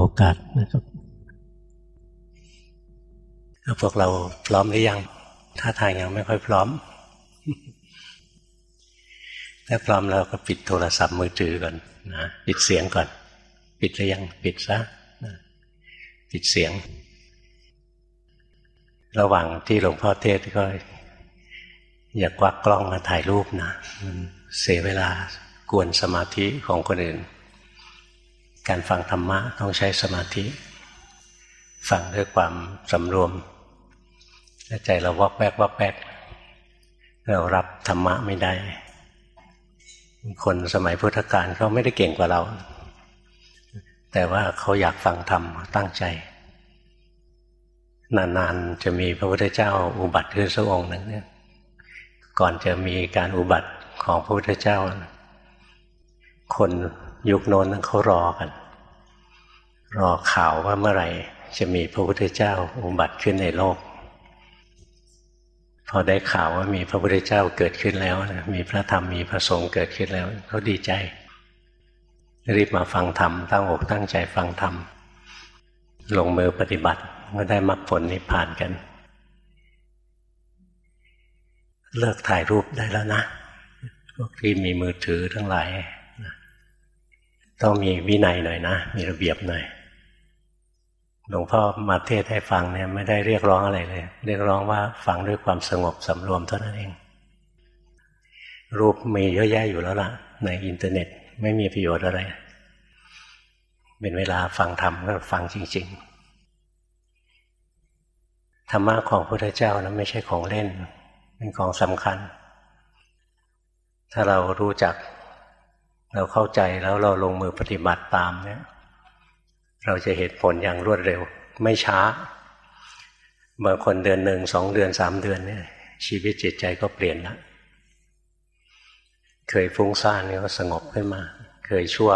โอกาสนะครับพวกเราพร้อมหรือยัง ถ้าทางยังไม่ค่อยพร้อม ถ้าพร้อมเราก็ปิดโทรศัพท์มือถือก่อนนะปิดเสียงก่อน ปิดหรือยังปิดซะปิดเสียง ระหว่างที่หลวงพ่อเทศก็ อย่ากวักกล้องมาถ่ายรูปนะ เสียเวลากวนสมาธิของคนอื่น การฟังธรรมะต้องใช้สมาธิ ฟังด้วยความสำรวมใจเราวอกแวกวอกแวกเรารับธรรมะไม่ได้ คนสมัยพุทธกาลเขาไม่ได้เก่งกว่าเรา แต่ว่าเขาอยากฟังธรรมตั้งใจ นานๆจะมีพระพุทธเจ้าอุบัติขึ้นสักองค์หนึ่งเนี่ยก่อนจะมีการอุบัติของพระพุทธเจ้า คน ยุคโน้นเขารอกัน รอข่าวว่าเมื่อไหร่ จะมีพระพุทธเจ้าอุบัติขึ้นในโลก พอได้ข่าวว่ามีพระพุทธเจ้าเกิดขึ้นแล้วนะมีพระธรรมมีพระสงฆ์เกิดขึ้นแล้วเขาดีใจ รีบมาฟังธรรมตั้งอกตั้งใจฟังธรรมลงมือปฏิบัติก็ได้มรรคผลนิพพานกัน เลิกถ่ายรูปได้แล้วนะพวกที่มีมือถือทั้งหลาย ต้องมีวินัยหน่อยนะ มีระเบียบหน่อยหลวงพ่อมาเทศให้ฟังเนี่ยไม่ได้เรียกร้องอะไรเลย เรียกร้องว่าฟังด้วยความสงบสำรวมเท่านั้นเอง รูปมีเยอะแยะอยู่แล้วล่ะ ในอินเทอร์เน็ตไม่มีประโยชน์อะไร เป็นเวลาฟังธรรมก็ฟังจริง ๆ ธรรมะของพระพุทธเจ้านะไม่ใช่ของเล่น เป็นของสำคัญ ถ้าเรารู้จัก เราเข้าใจแล้วเราลงมือปฏิบัติตามเนี่ย เราจะเห็นผลอย่างรวดเร็ว ไม่ช้าบางคนเดือนหนึ่งสองเดือนสามเดือนเนี่ย ชีวิตจิตใจก็เปลี่ยนละเคยฟุ้งซ่านก็สงบขึ้นมา เคยชั่ว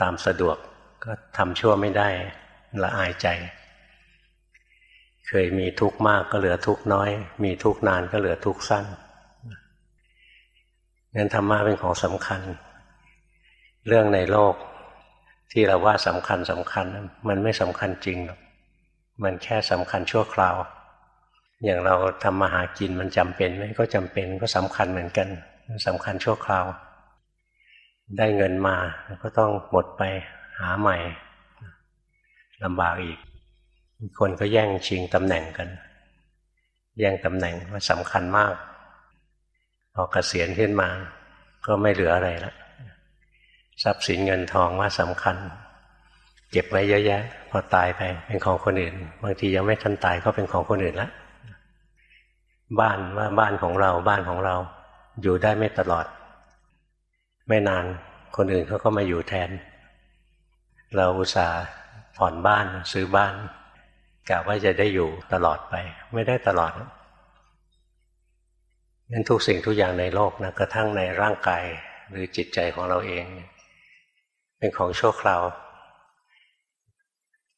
ตามสะดวกก็ทำชั่วไม่ได้ละอายใจ เคยมีทุกข์มากก็เหลือทุกข์น้อย มีทุกข์นานก็เหลือทุกข์สั้นงั้นธรรมะเป็นของสำคัญ เรื่องในโลก ที่เราว่าสำคัญสำคัญ มันไม่สำคัญจริงหรอกมันแค่สำคัญชั่วคราว อย่างเราทำมาหากินมันจำเป็นไหมก็จำเป็นก็สำคัญเหมือนกันสำคัญชั่วคราว ได้เงินมาก็ต้องหมดไปหาใหม่ลำบากอีก คนก็แย่งชิงตำแหน่งกัน แย่งตำแหน่งว่าสำคัญมาก พอเกษียณขึ้นมา ก็ไม่เหลืออะไรแล้ว ทรัพย์สินเงินทองว่าสำคัญ เก็บไว้เยอะแยะ พอตายไปเป็นของคนอื่น บางทียังไม่ทันตายก็เป็นของคนอื่นละบ้านว่าบ้านของเราบ้านของเรา อยู่ได้ไม่ตลอด ไม่นานคนอื่นเขาก็มาอยู่แทน เราอุตส่าห์ผ่อนบ้านซื้อบ้านกะว่าจะได้อยู่ตลอดไป ไม่ได้ตลอดนั้นทุกสิ่งทุกอย่างในโลกนะกระทั่งในร่างกายหรือจิตใจของเราเองเเป็นของชั่วคราว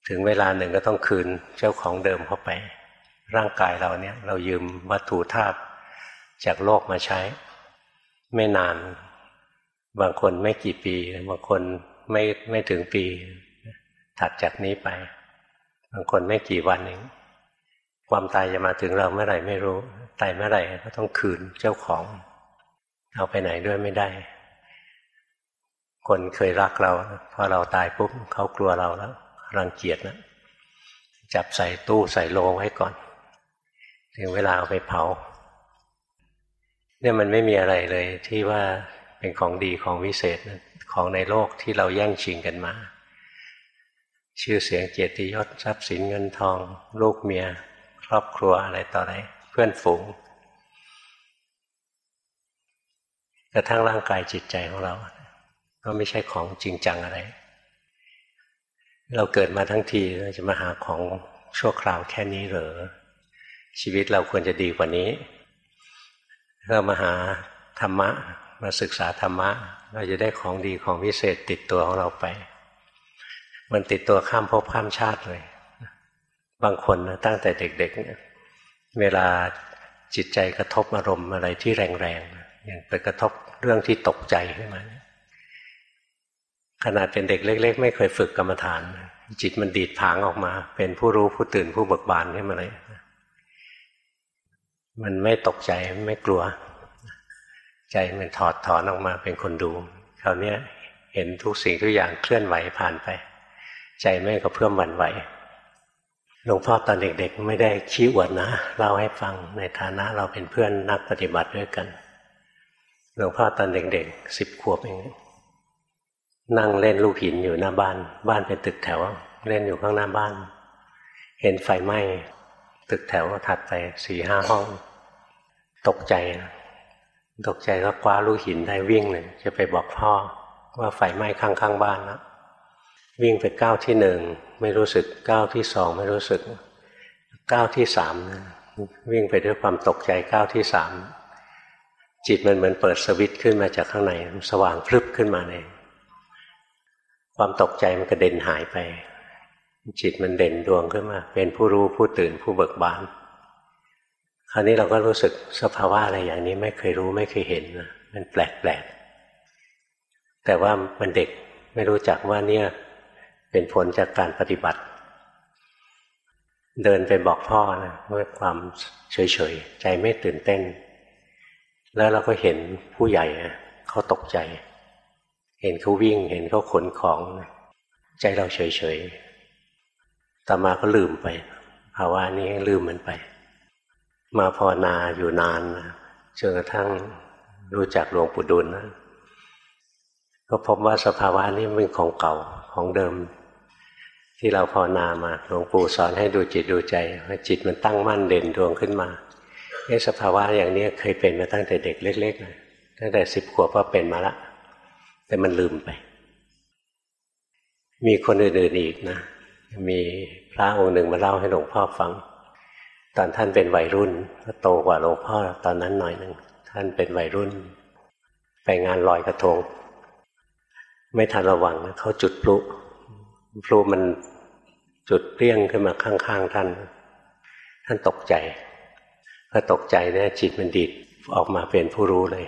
ถึงเวลาหนึ่งก็ต้องคืนเจ้าของเดิมเข้าไป ร่างกายเราเนี่ย เรายืมวัตถุธาตุจากโลกมาใช้ ไม่นาน บางคนไม่กี่ปี บางคนไม่ไม่ถึงปี ถัดจากนี้ไป บางคนไม่กี่วันเองความตายจะมาถึงเราเมื่อไหร่ไม่รู้ ตายเมื่อไหร่ก็ต้องคืนเจ้าของ เอาไปไหนด้วยไม่ได้ คนเคยรักเราพอเราตายปุ๊บเขากลัวเราแล้วรังเกียจนะจับใส่ตู้ใส่โลงไว้ก่อนถึงเวลาเอาไปเผา เนี่ยมันไม่มีอะไรเลยที่ว่าเป็นของดีของวิเศษของในโลกที่เราแย่งชิงกันมา ชื่อเสียงเกียรติยศทรัพย์สินเงินทอง ลูกเมีย ครอบครัวอะไรต่ออะไร เพื่อนฝูงกระทั่งร่างกายจิตใจของเรา ก็ไม่ใช่ของจริงจังอะไร เราเกิดมาทั้งทีเราจะมาหาของชั่วคราวแค่นี้เหรอ ชีวิตเราควรจะดีกว่านี้เรามาหาธรรมะ มาศึกษาธรรมะ เราจะได้ของดีของวิเศษติดตัวของเราไป มันติดตัวข้ามภพข้ามชาติเลย บางคนนะตั้งแต่เด็กๆเวลาจิตใจกระทบอารมณ์อะไรที่แรงๆอย่างไปกระทบเรื่องที่ตกใจขึ้นมา ขนาดเป็นเด็กเล็ก ๆ ไม่เคยฝึกกรรมฐาน จิตมันดีดผางออกมา เป็นผู้รู้ผู้ตื่นผู้เบิกบานขึ้นมาเลย มันไม่ตกใจไม่กลัว ใจมันถอดถอนออกมาเป็นคนดูคราวนี้เห็นทุกสิ่งทุกอย่างเคลื่อนไหวผ่านไป ใจไม่ก็เพื่อมวันไหวหลวงพ่อตอนเด็กๆ ไม่ได้ชี้อวดนะเล่าให้ฟังในฐานะเราเป็นเพื่อนนักปฏิบัติด้วยกัน หลวงพ่อตอนเด็กๆสิบขวบเอง นั่งเล่นลูกหินอยู่หน้าบ้าน บ้านเป็นตึกแถว เล่นอยู่ข้างหน้าบ้าน เห็นไฟไหม้ ตึกแถวถัดไปสี่ห้าห้อง ตกใจ ตกใจก็คว้าลูกหินได้วิ่งเลยจะไปบอกพ่อว่าไฟไหม้ข้างๆบ้านแล้ววิ่งไปก้าวที่หนึ่งไม่รู้สึกก้าวที่สองไม่รู้สึกก้าวที่สามวิ่งไปด้วยความตกใจก้าวที่สามจิตมันเหมือนเปิดสวิตช์ขึ้นมาจากข้างในสว่างพลึบขึ้นมาเอง ความตกใจมันกระเด็นหายไป จิตมันเด่นดวงขึ้นมา เป็นผู้รู้ผู้ตื่นผู้เบิกบาน คราวนี้เราก็รู้สึกสภาวะอะไรอย่างนี้ไม่เคยรู้ไม่เคยเห็นนะมันแปลกแปลกแต่ว่ามันเด็กไม่รู้จักว่าเนี่ยเป็นผลจากการปฏิบัติ เดินไปบอกพ่อนะด้วยความเฉยๆ ใจไม่ตื่นเต้น แล้วเราก็เห็นผู้ใหญ่เขาตกใจ เห็นเขาวิ่ง เห็นเขาขนของ ใจเราเฉยๆต่อมาก็ลืมไป ภาวะนี้ลืมมันไป มาภาวนาอยู่นานจนกระทั่งรู้จักหลวงปู่ดุลนะก็พบว่าสภาวะนี้เป็นของเก่าของเดิม ที่เราภาวนามาหลวงปู่สอนให้ดูจิตดูใจว่าจิตมันตั้งมั่นเด่นดวงขึ้นมาไอ้สภาวะอย่างนี้เคยเป็นมาตั้งแต่เด็กเล็กๆนะตั้งแต่สิบขวบก็เป็นมาละ แต่มันลืมไป มีคนอื่นๆอีกนะ มีพระองค์หนึ่งมาเล่าให้หลวงพ่อฟัง ตอนท่านเป็นวัยรุ่นก็โตกว่าหลวงพ่อตอนนั้นหน่อยหนึ่งท่านเป็นวัยรุ่น ไปงานลอยกระทง ไม่ทันระวังนะเขาจุดพลุพลุมันจุดเปรี้ยงขึ้นมาข้างๆท่าน ท่านตกใจพอตกใจเนี่ยจิตมันดีดออกมาเป็นผู้รู้เลย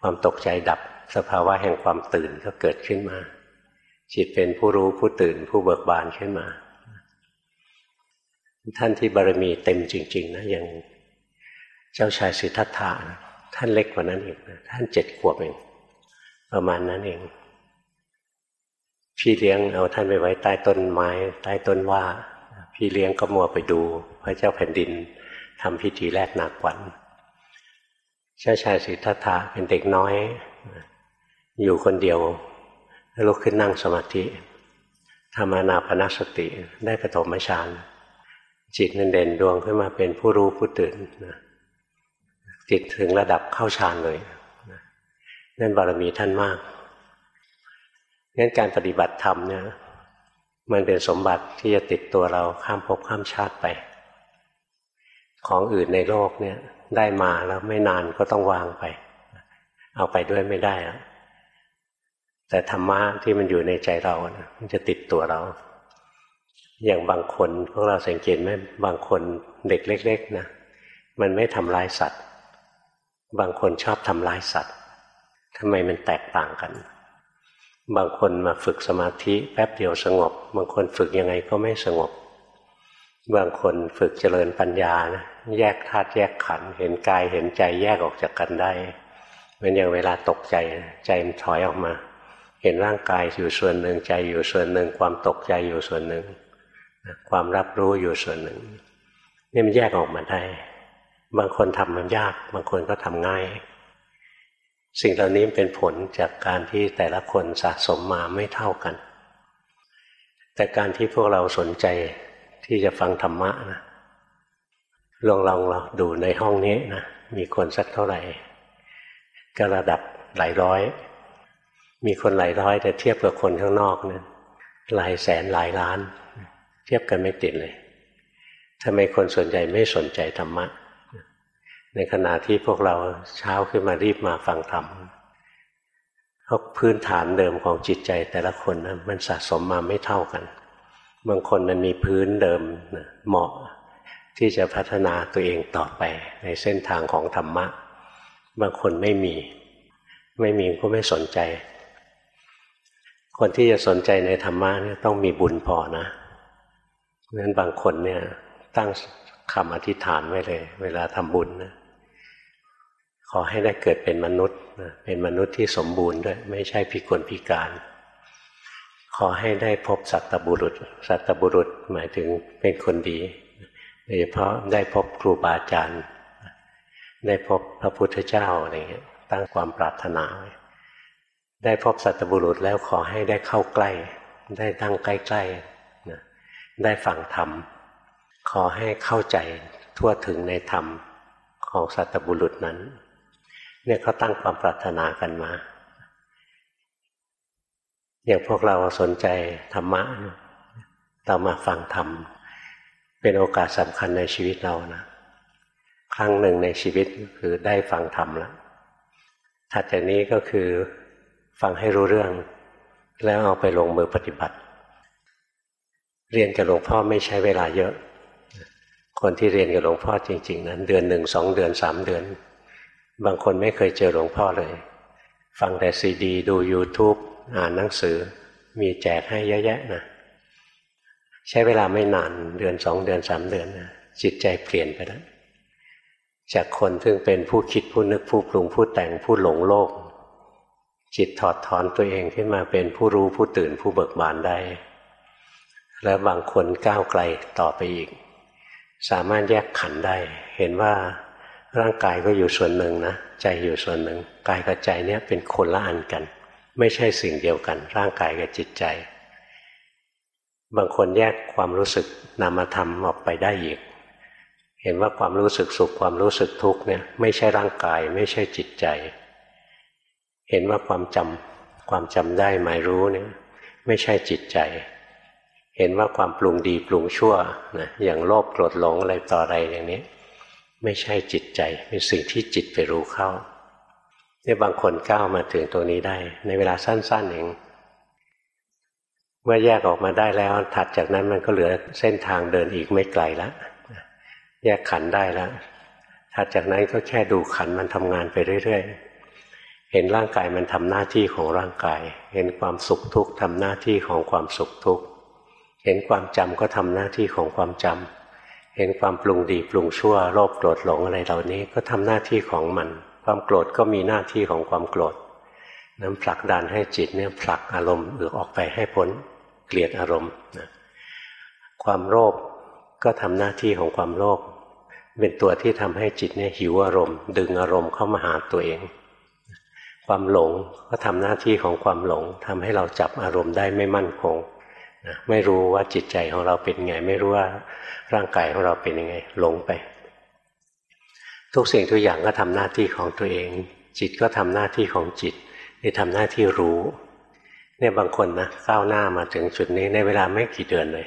ความตกใจดับ สภาวะแห่งความตื่นก็เกิดขึ้นมา จิตเป็นผู้รู้ผู้ตื่นผู้เบิกบานขึ้นมา ท่านที่บารมีเต็มจริง ๆ นะอย่างเจ้าชายสิทธัตถะท่านเล็กกว่านั้นอีกนะท่านเจ็ดขวบเองประมาณนั้นเอง พี่เลี้ยงเอาท่านไปไว้ใต้ต้นไม้ ใต้ต้นว่า พี่เลี้ยงก็มัวไปดู พระเจ้าแผ่นดินทำพิธีแรกนาควันเจ้าชายสิทธัตถะเป็นเด็กน้อย อยู่คนเดียวลุกขึ้นนั่งสมาธิทำอนาปนสติได้ปฐมฌานจิตนั้นเด่นดวงขึ้นมาเป็นผู้รู้ผู้ตื่นจิตถึงระดับเข้าฌานเลยนั่นบารมีท่านมากงั้นการปฏิบัติธรรมเนี่ยมันเป็นสมบัติที่จะติดตัวเราข้ามภพข้ามชาติไป ของอื่นในโลกเนี่ยได้มาแล้วไม่นานก็ต้องวางไป เอาไปด้วยไม่ได้อะ แต่ธรรมะที่มันอยู่ในใจเรานะมันจะติดตัวเรา อย่างบางคนพวกเราสังเกตไหมบางคนเด็กเล็ก ๆนะมันไม่ทำร้ายสัตว์ บางคนชอบทำร้ายสัตว์ทำไมมันแตกต่างกัน บางคนมาฝึกสมาธิแป๊บเดียวสงบ บางคนฝึกยังไงก็ไม่สงบ บางคนฝึกเจริญปัญญานะแยกธาตุแยกขันธ์เห็นกายเห็นใจแยกออกจากกันได้เหมือนอย่างเวลาตกใจใจมันถอยออกมา เห็นร่างกายอยู่ส่วนหนึ่งใจอยู่ส่วนหนึ่ง ความตกใจอยู่ส่วนหนึ่ง ความรับรู้อยู่ส่วนหนึ่งนี่มันแยกออกมาได้ บางคนทำมันยาก บางคนก็ทำง่าย สิ่งเหล่านี้เป็นผลจากการที่แต่ละคนสะสมมาไม่เท่ากัน แต่การที่พวกเราสนใจที่จะฟังธรรมะนะลองลองเราดูในห้องนี้นะมีคนสักเท่าไหร่ ก็ระดับหลายร้อย มีคนหลายร้อยแต่เทียบกับคนข้างนอกนะหลายแสนหลายล้าน เทียบกันไม่ติดเลยทำไมคนส่วนใหญ่ไม่สนใจธรรมะ ในขณะที่พวกเราเช้าขึ้นมารีบมาฟังธรรมเพราะพื้นฐานเดิมของจิตใจแต่ละคนนะมันสะสมมาไม่เท่ากัน บางคนมันมีพื้นเดิมเหมาะที่จะพัฒนาตัวเองต่อไปในเส้นทางของธรรมะ บางคนไม่มี ไม่มีก็ไม่สนใจ คนที่จะสนใจในธรรมะเนี่ยต้องมีบุญพอนะเพราะฉะนั้นบางคนเนี่ยตั้งคำอธิษฐานไว้เลย เวลาทำบุญนะขอให้ได้เกิดเป็นมนุษย์นะเป็นมนุษย์ที่สมบูรณ์ด้วย ไม่ใช่พิกลพิการ ขอให้ได้พบสัตบุรุษ สัตบุรุษหมายถึงเป็นคนดีโดยเฉพาะได้พบครูบาอาจารย์ ได้พบพระพุทธเจ้าอะไรเงี้ยตั้งความปรารถนาไว้ ได้พบสัตบุรุษแล้วขอให้ได้เข้าใกล้ ได้ตั้งใกล้ๆนะได้ฟังธรรม ขอให้เข้าใจทั่วถึงในธรรมของสัตบุรุษนั้น เนี่ยเขาตั้งความปรารถนากันมา อย่างพวกเราสนใจธรรมะเรามาฟังธรรม เป็นโอกาสสำคัญในชีวิตเรานะครั้งหนึ่งในชีวิตคือได้ฟังธรรมแล้วถัดจากนี้ก็คือ ฟังให้รู้เรื่อง แล้วเอาไปลงมือปฏิบัติ เรียนกับหลวงพ่อไม่ใช้เวลาเยอะ คนที่เรียนกับหลวงพ่อจริง ๆ นั้น เดือนหนึ่งสองเดือนสามเดือน บางคนไม่เคยเจอหลวงพ่อเลย ฟังแต่ซีดี ดู YouTube อ่านหนังสือ มีแจกให้เยอะแยะนะใช้เวลาไม่นานเดือนสองเดือนสามเดือนนะจิตใจเปลี่ยนไปแล้วจากคนซึ่งเป็นผู้คิดผู้นึกผู้ปรุงผู้แต่งผู้หลงโลก จิตถอดถอนตัวเองขึ้นมาเป็นผู้รู้ผู้ตื่นผู้เบิกบานได้ แล้วบางคนก้าวไกลต่อไปอีก สามารถแยกขันได้ เห็นว่าร่างกายก็อยู่ส่วนหนึ่งนะ ใจอยู่ส่วนหนึ่ง กายกับใจเนี้ยเป็นคนละอันกัน ไม่ใช่สิ่งเดียวกัน ร่างกายกับจิตใจ บางคนแยกความรู้สึกนามธรรมออกไปได้อีก เห็นว่าความรู้สึกสุขความรู้สึกทุกข์เนี่ยไม่ใช่ร่างกายไม่ใช่จิตใจ เห็นว่าความจำความจำได้หมายรู้เนี่ยไม่ใช่จิตใจ เห็นว่าความปรุงดีปรุงชั่วนะอย่างโลภโกรธหลงอะไรต่ออะไรอย่างนี้ ไม่ใช่จิตใจเป็นสิ่งที่จิตไปรู้เข้าเนี่ยบางคนก้าวมาถึงตัวนี้ได้ ในเวลาสั้นๆเองเมื่อแยกออกมาได้แล้วถัดจากนั้นมันก็เหลือเส้นทางเดินอีกไม่ไกลแล้วแยกขันได้แล้วถัดจากนั้นก็แค่ดูขันมันทำงานไปเรื่อยๆ เห็นร่างกายมันทำหน้าที่ของร่างกาย เห็นความสุขทุกข์ทำหน้าที่ของความสุขทุกข์เห็นความจำก็ทำหน้าที่ของความจำเห็นความปรุงดีปรุงชั่วโลภโกรธหลงอะไรเหล่านี้ก็ทำหน้าที่ของมัน ความโกรธก็มีหน้าที่ของความโกรธนั้นผลักดันให้จิตเนี่ยผลักอารมณ์อออกไปให้พ้นเกลียดอารมณ์นะความโลภก็ทำหน้าที่ของความโลภเป็นตัวที่ทำให้จิตเนี่ยหิวอารมณ์ ดึงอารมณ์เข้ามาหาตัวเอง ความหลงก็ทำหน้าที่ของความหลงทำให้เราจับอารมณ์ได้ไม่มั่นคงนะไม่รู้ว่าจิตใจของเราเป็นไง ไม่รู้ว่าร่างกายของเราเป็นยังไง หลงไป ทุกสิ่งทุกอย่างก็ทำหน้าที่ของตัวเอง จิตก็ทำหน้าที่ของจิตนี่ทำหน้าที่รู้เนี่ยบางคนนะก้าวหน้ามาถึงจุดนี้ในเวลาไม่กี่เดือนเลย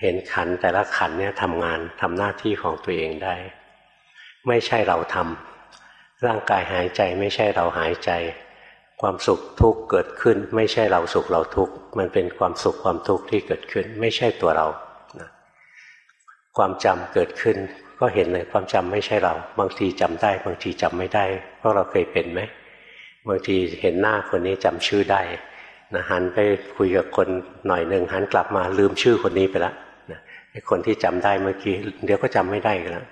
เห็นขันแต่ละขันเนี่ยทำงานทำหน้าที่ของตัวเองได้ ไม่ใช่เราทำ ร่างกายหายใจไม่ใช่เราหายใจ ความสุขทุกข์เกิดขึ้น ไม่ใช่เราสุขเราทุกข์มันเป็นความสุขความทุกข์ที่เกิดขึ้น ไม่ใช่ตัวเราความจำเกิดขึ้นก็เห็นเลยความจำไม่ใช่เรา บางทีจำได้ บางทีจำไม่ได้เพวกเราเคยเป็นไหมบางทีเห็นหน้าคนนี้จำชื่อได้นะหันไปคุยกับคนหน่อยหนึ่งหันกลับมาลืมชื่อคนนี้ไปแล้วนะคนที่จำได้เมื่อกี้เดี๋ยวก็จำไม่ได้กันแล้ว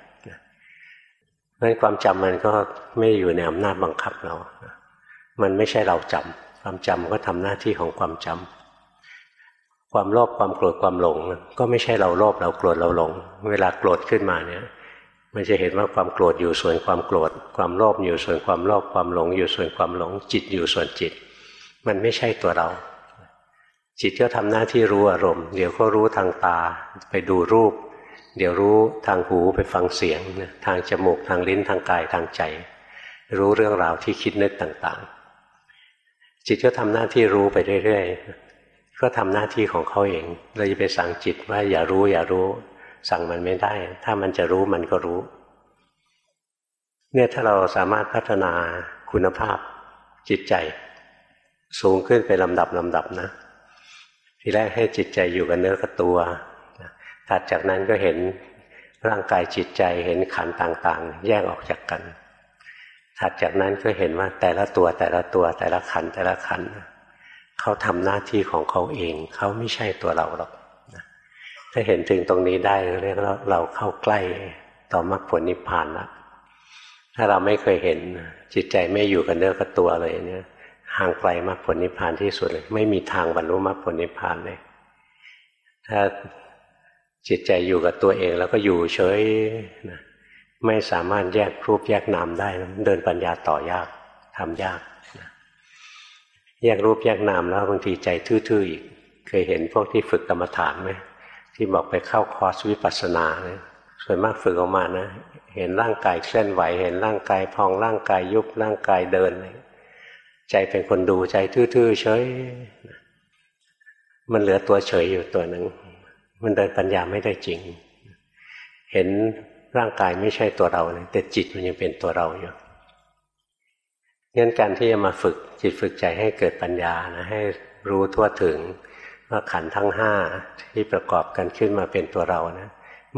เพราะความจำมันก็ไม่อยู่ในอำนาจบังคับเรา มันไม่ใช่เราจำความจำก็ทำหน้าที่ของความจำความโลภความโกรธความหลง ก็ไม่ใช่เราโลภเราโกรธเราหลง เวลาโกรธขึ้นมาเนี่ย มันจะเห็นว่าความโกรธอยู่ส่วนความโกรธ ความโลภอยู่ส่วนความโลภความหลง อยู่ส่วนความหลง จิตอยู่ส่วนจิต มันไม่ใช่ตัวเราจิตก็ทำหน้าที่รู้อารมณ์ เดี๋ยวก็รู้ทางตา ไปดูรูป เดี๋ยวรู้ทางหูไปฟังเสียงทางจมูกทางลิ้นทางกายทางใจ รู้เรื่องราวที่คิดนึกต่างๆ จิตก็ทำหน้าที่รู้ไปเรื่อยๆ ก็ทำหน้าที่ของเขาเอง เราจะไปสั่งจิตว่าอย่ารู้อย่ารู้ สั่งมันไม่ได้ ถ้ามันจะรู้มันก็รู้ เนี่ยถ้าเราสามารถพัฒนาคุณภาพจิตใจ สูงขึ้นไปลำดับลำดับนะ ทีแรกให้จิตใจอยู่กับเนื้อกับตัว ถัดจากนั้นก็เห็นร่างกายจิตใจเห็นขันต่างๆ แยกออกจากกัน ถัดจากนั้นก็เห็นว่าแต่ละตัวแต่ละตัวแต่ละขันแต่ละขันเขาเขาทำหน้าที่ของเขาเอง เขาไม่ใช่ตัวเราหรอกถ้าเห็นถึงตรงนี้ได้เรียกว่าเราเข้าใกล้ต่อมรรคผลนิพพานละถ้าเราไม่เคยเห็นจิตใจไม่อยู่กับเนื้อกับตัวเลยเนี่ยห่างไกลมรรคผลนิพพานที่สุดเลย ไม่มีทางบรรลุมรรคผลนิพพานเลย ถ้า จิตใจอยู่กับตัวเองแล้วก็อยู่เฉยนะไม่สามารถแยกรูปแยกนามได้ เดินปัญญาต่อยากทำยากนะแยกรูปแยกนามแล้วบางทีใจทื่อๆอีก เคยเห็นพวกที่ฝึกกรรมฐานไหมที่บอกไปเข้าคอร์สวิปัสสนาเนี่ยส่วนมากฝึกออกมานะ เห็นร่างกายเคลื่อนไหว เห็นร่างกายพองร่างกายยุบร่างกายเดิน ใจเป็นคนดูใจทื่อๆเฉย มันเหลือตัวเฉยอยู่ตัวหนึ่ง มันเดินปัญญาไม่ได้จริง เห็นร่างกายไม่ใช่ตัวเราเลยแต่จิตมันยังเป็นตัวเราอยู่งั้นการที่จะมาฝึกจิตฝึกใจให้เกิดปัญญานะให้รู้ทั่วถึงว่าขันทั้งห้าที่ประกอบกันขึ้นมาเป็นตัวเรานะ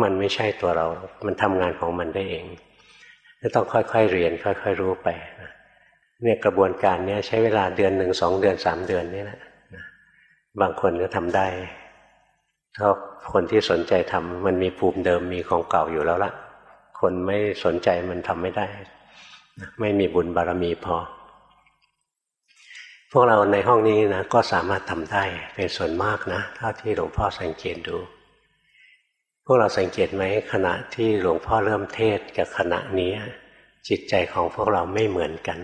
มันไม่ใช่ตัวเรา มันทำงานของมันได้เองต้องค่อยๆเรียน ค่อย ๆ รู้ไปนะเนี่ยกระบวนการเนี้ยใช้เวลาเดือนหนึ่งสองเดือนสามเดือนนี่แหละบางคนก็ทำได้ ถ้าคนที่สนใจทำมันมีภูมิเดิมมีของเก่าอยู่แล้วละคนไม่สนใจมันทำไม่ได้ ไม่มีบุญบารมีพอ พวกเราในห้องนี้นะก็สามารถทำได้เป็นส่วนมากนะเท่าที่หลวงพ่อสังเกตดู พวกเราสังเกตไหมขณะที่หลวงพ่อเริ่มเทศกับขณะนี้จิตใจของพวกเราไม่เหมือนกัน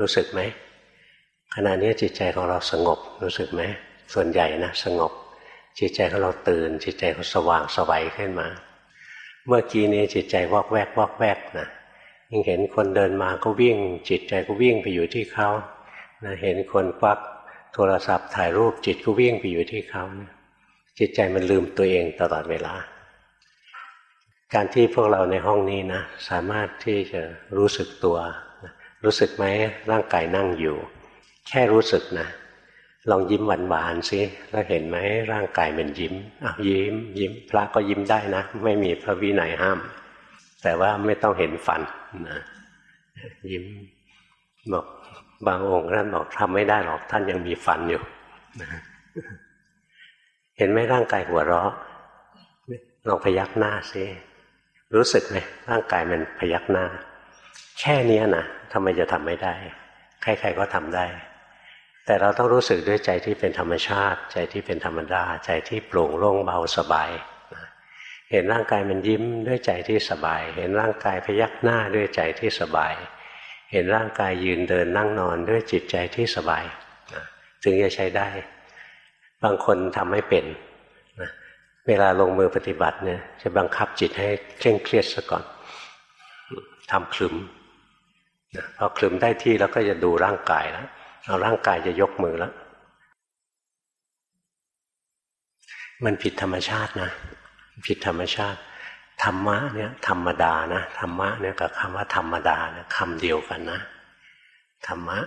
รู้สึกไหมขณะนี้จิตใจของเราสงบรู้สึกไหมส่วนใหญ่นะสงบ จิตใจของเราตื่น จิตใจของสว่างสวัยขึ้นมา เมื่อกี้นี้จิตใจวอกแวกวอกแวกนะยังเห็นคนเดินมาก็วิ่ง จิตใจก็วิ่งไปอยู่ที่เขานะเห็นคนควักโทรศัพท์ถ่ายรูปจิตก็วิ่งไปอยู่ที่เขานะจิตใจมันลืมตัวเองตลอดเวลา การที่พวกเราในห้องนี้นะสามารถที่จะรู้สึกตัว รู้สึกไหมร่างกายนั่งอยู่ แค่รู้สึกนะ ลองยิ้มหวานหวานสิแล้วเห็นไหมร่างกายมันยิ้มอ้าวยิ้ม ยิ้มพระก็ยิ้มได้นะ ไม่มีพระวินัยห้าม แต่ว่าไม่ต้องเห็นฟันนะยิ้มบอกบางองค์ท่านบอกทำไม่ได้หรอกท่านยังมีฟันอยู่เห็นไหมร่างกายหัวเราะลองพยักหน้าสิรู้สึกไหมร่างกายมันพยักหน้า แค่นี้นะทำไมจะทำไม่ได้ ใครๆก็ทำได้ แต่เราต้องรู้สึกด้วยใจที่เป็นธรรมชาติ ใจที่เป็นธรรมดา ใจที่โปร่งโล่งเบาสบายเห็นร่างกายมันยิ้มด้วยใจที่สบาย เห็นร่างกายพยักหน้าด้วยใจที่สบาย เห็นร่างกายยืนเดินนั่งนอนด้วยจิตใจที่สบายถึงจะใช้ได้ บางคนทำไม่เป็นเวลาลงมือปฏิบัติเนี่ยจะบังคับจิตให้เคร่งเครียดซะก่อนทำคลึมพอคลึมได้ที่แล้วก็จะดูร่างกายแล้ว เอาร่างกายจะยกมือแล้ว มันผิดธรรมชาตินะ ผิดธรรมชาติ ธรรมะเนี่ยธรรมดานะธรรมะเนี่ยกับคำว่าธรรมดานะคำเดียวกันนะ ธรรมะ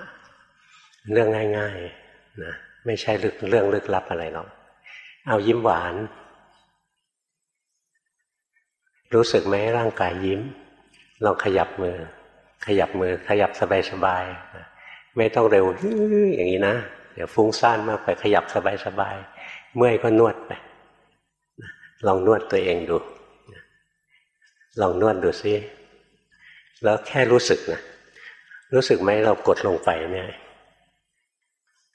เรื่องง่ายๆนะไม่ใช่เรื่องลึกลับอะไรหรอกเอายิ้มหวาน รู้สึกไหมร่างกายยิ้มลองขยับมือ ขยับมือขยับสบายๆ ไม่ต้องเร็วอย่างนี้นะ เดี๋ยวฟุ้งซ่านมากไปขยับสบายๆเมื่อยก็นวดไปลองนวดตัวเองดู ลองนวดดูซิแล้วแค่รู้สึกนะรู้สึกไหมเรากดลงไปเนี่ย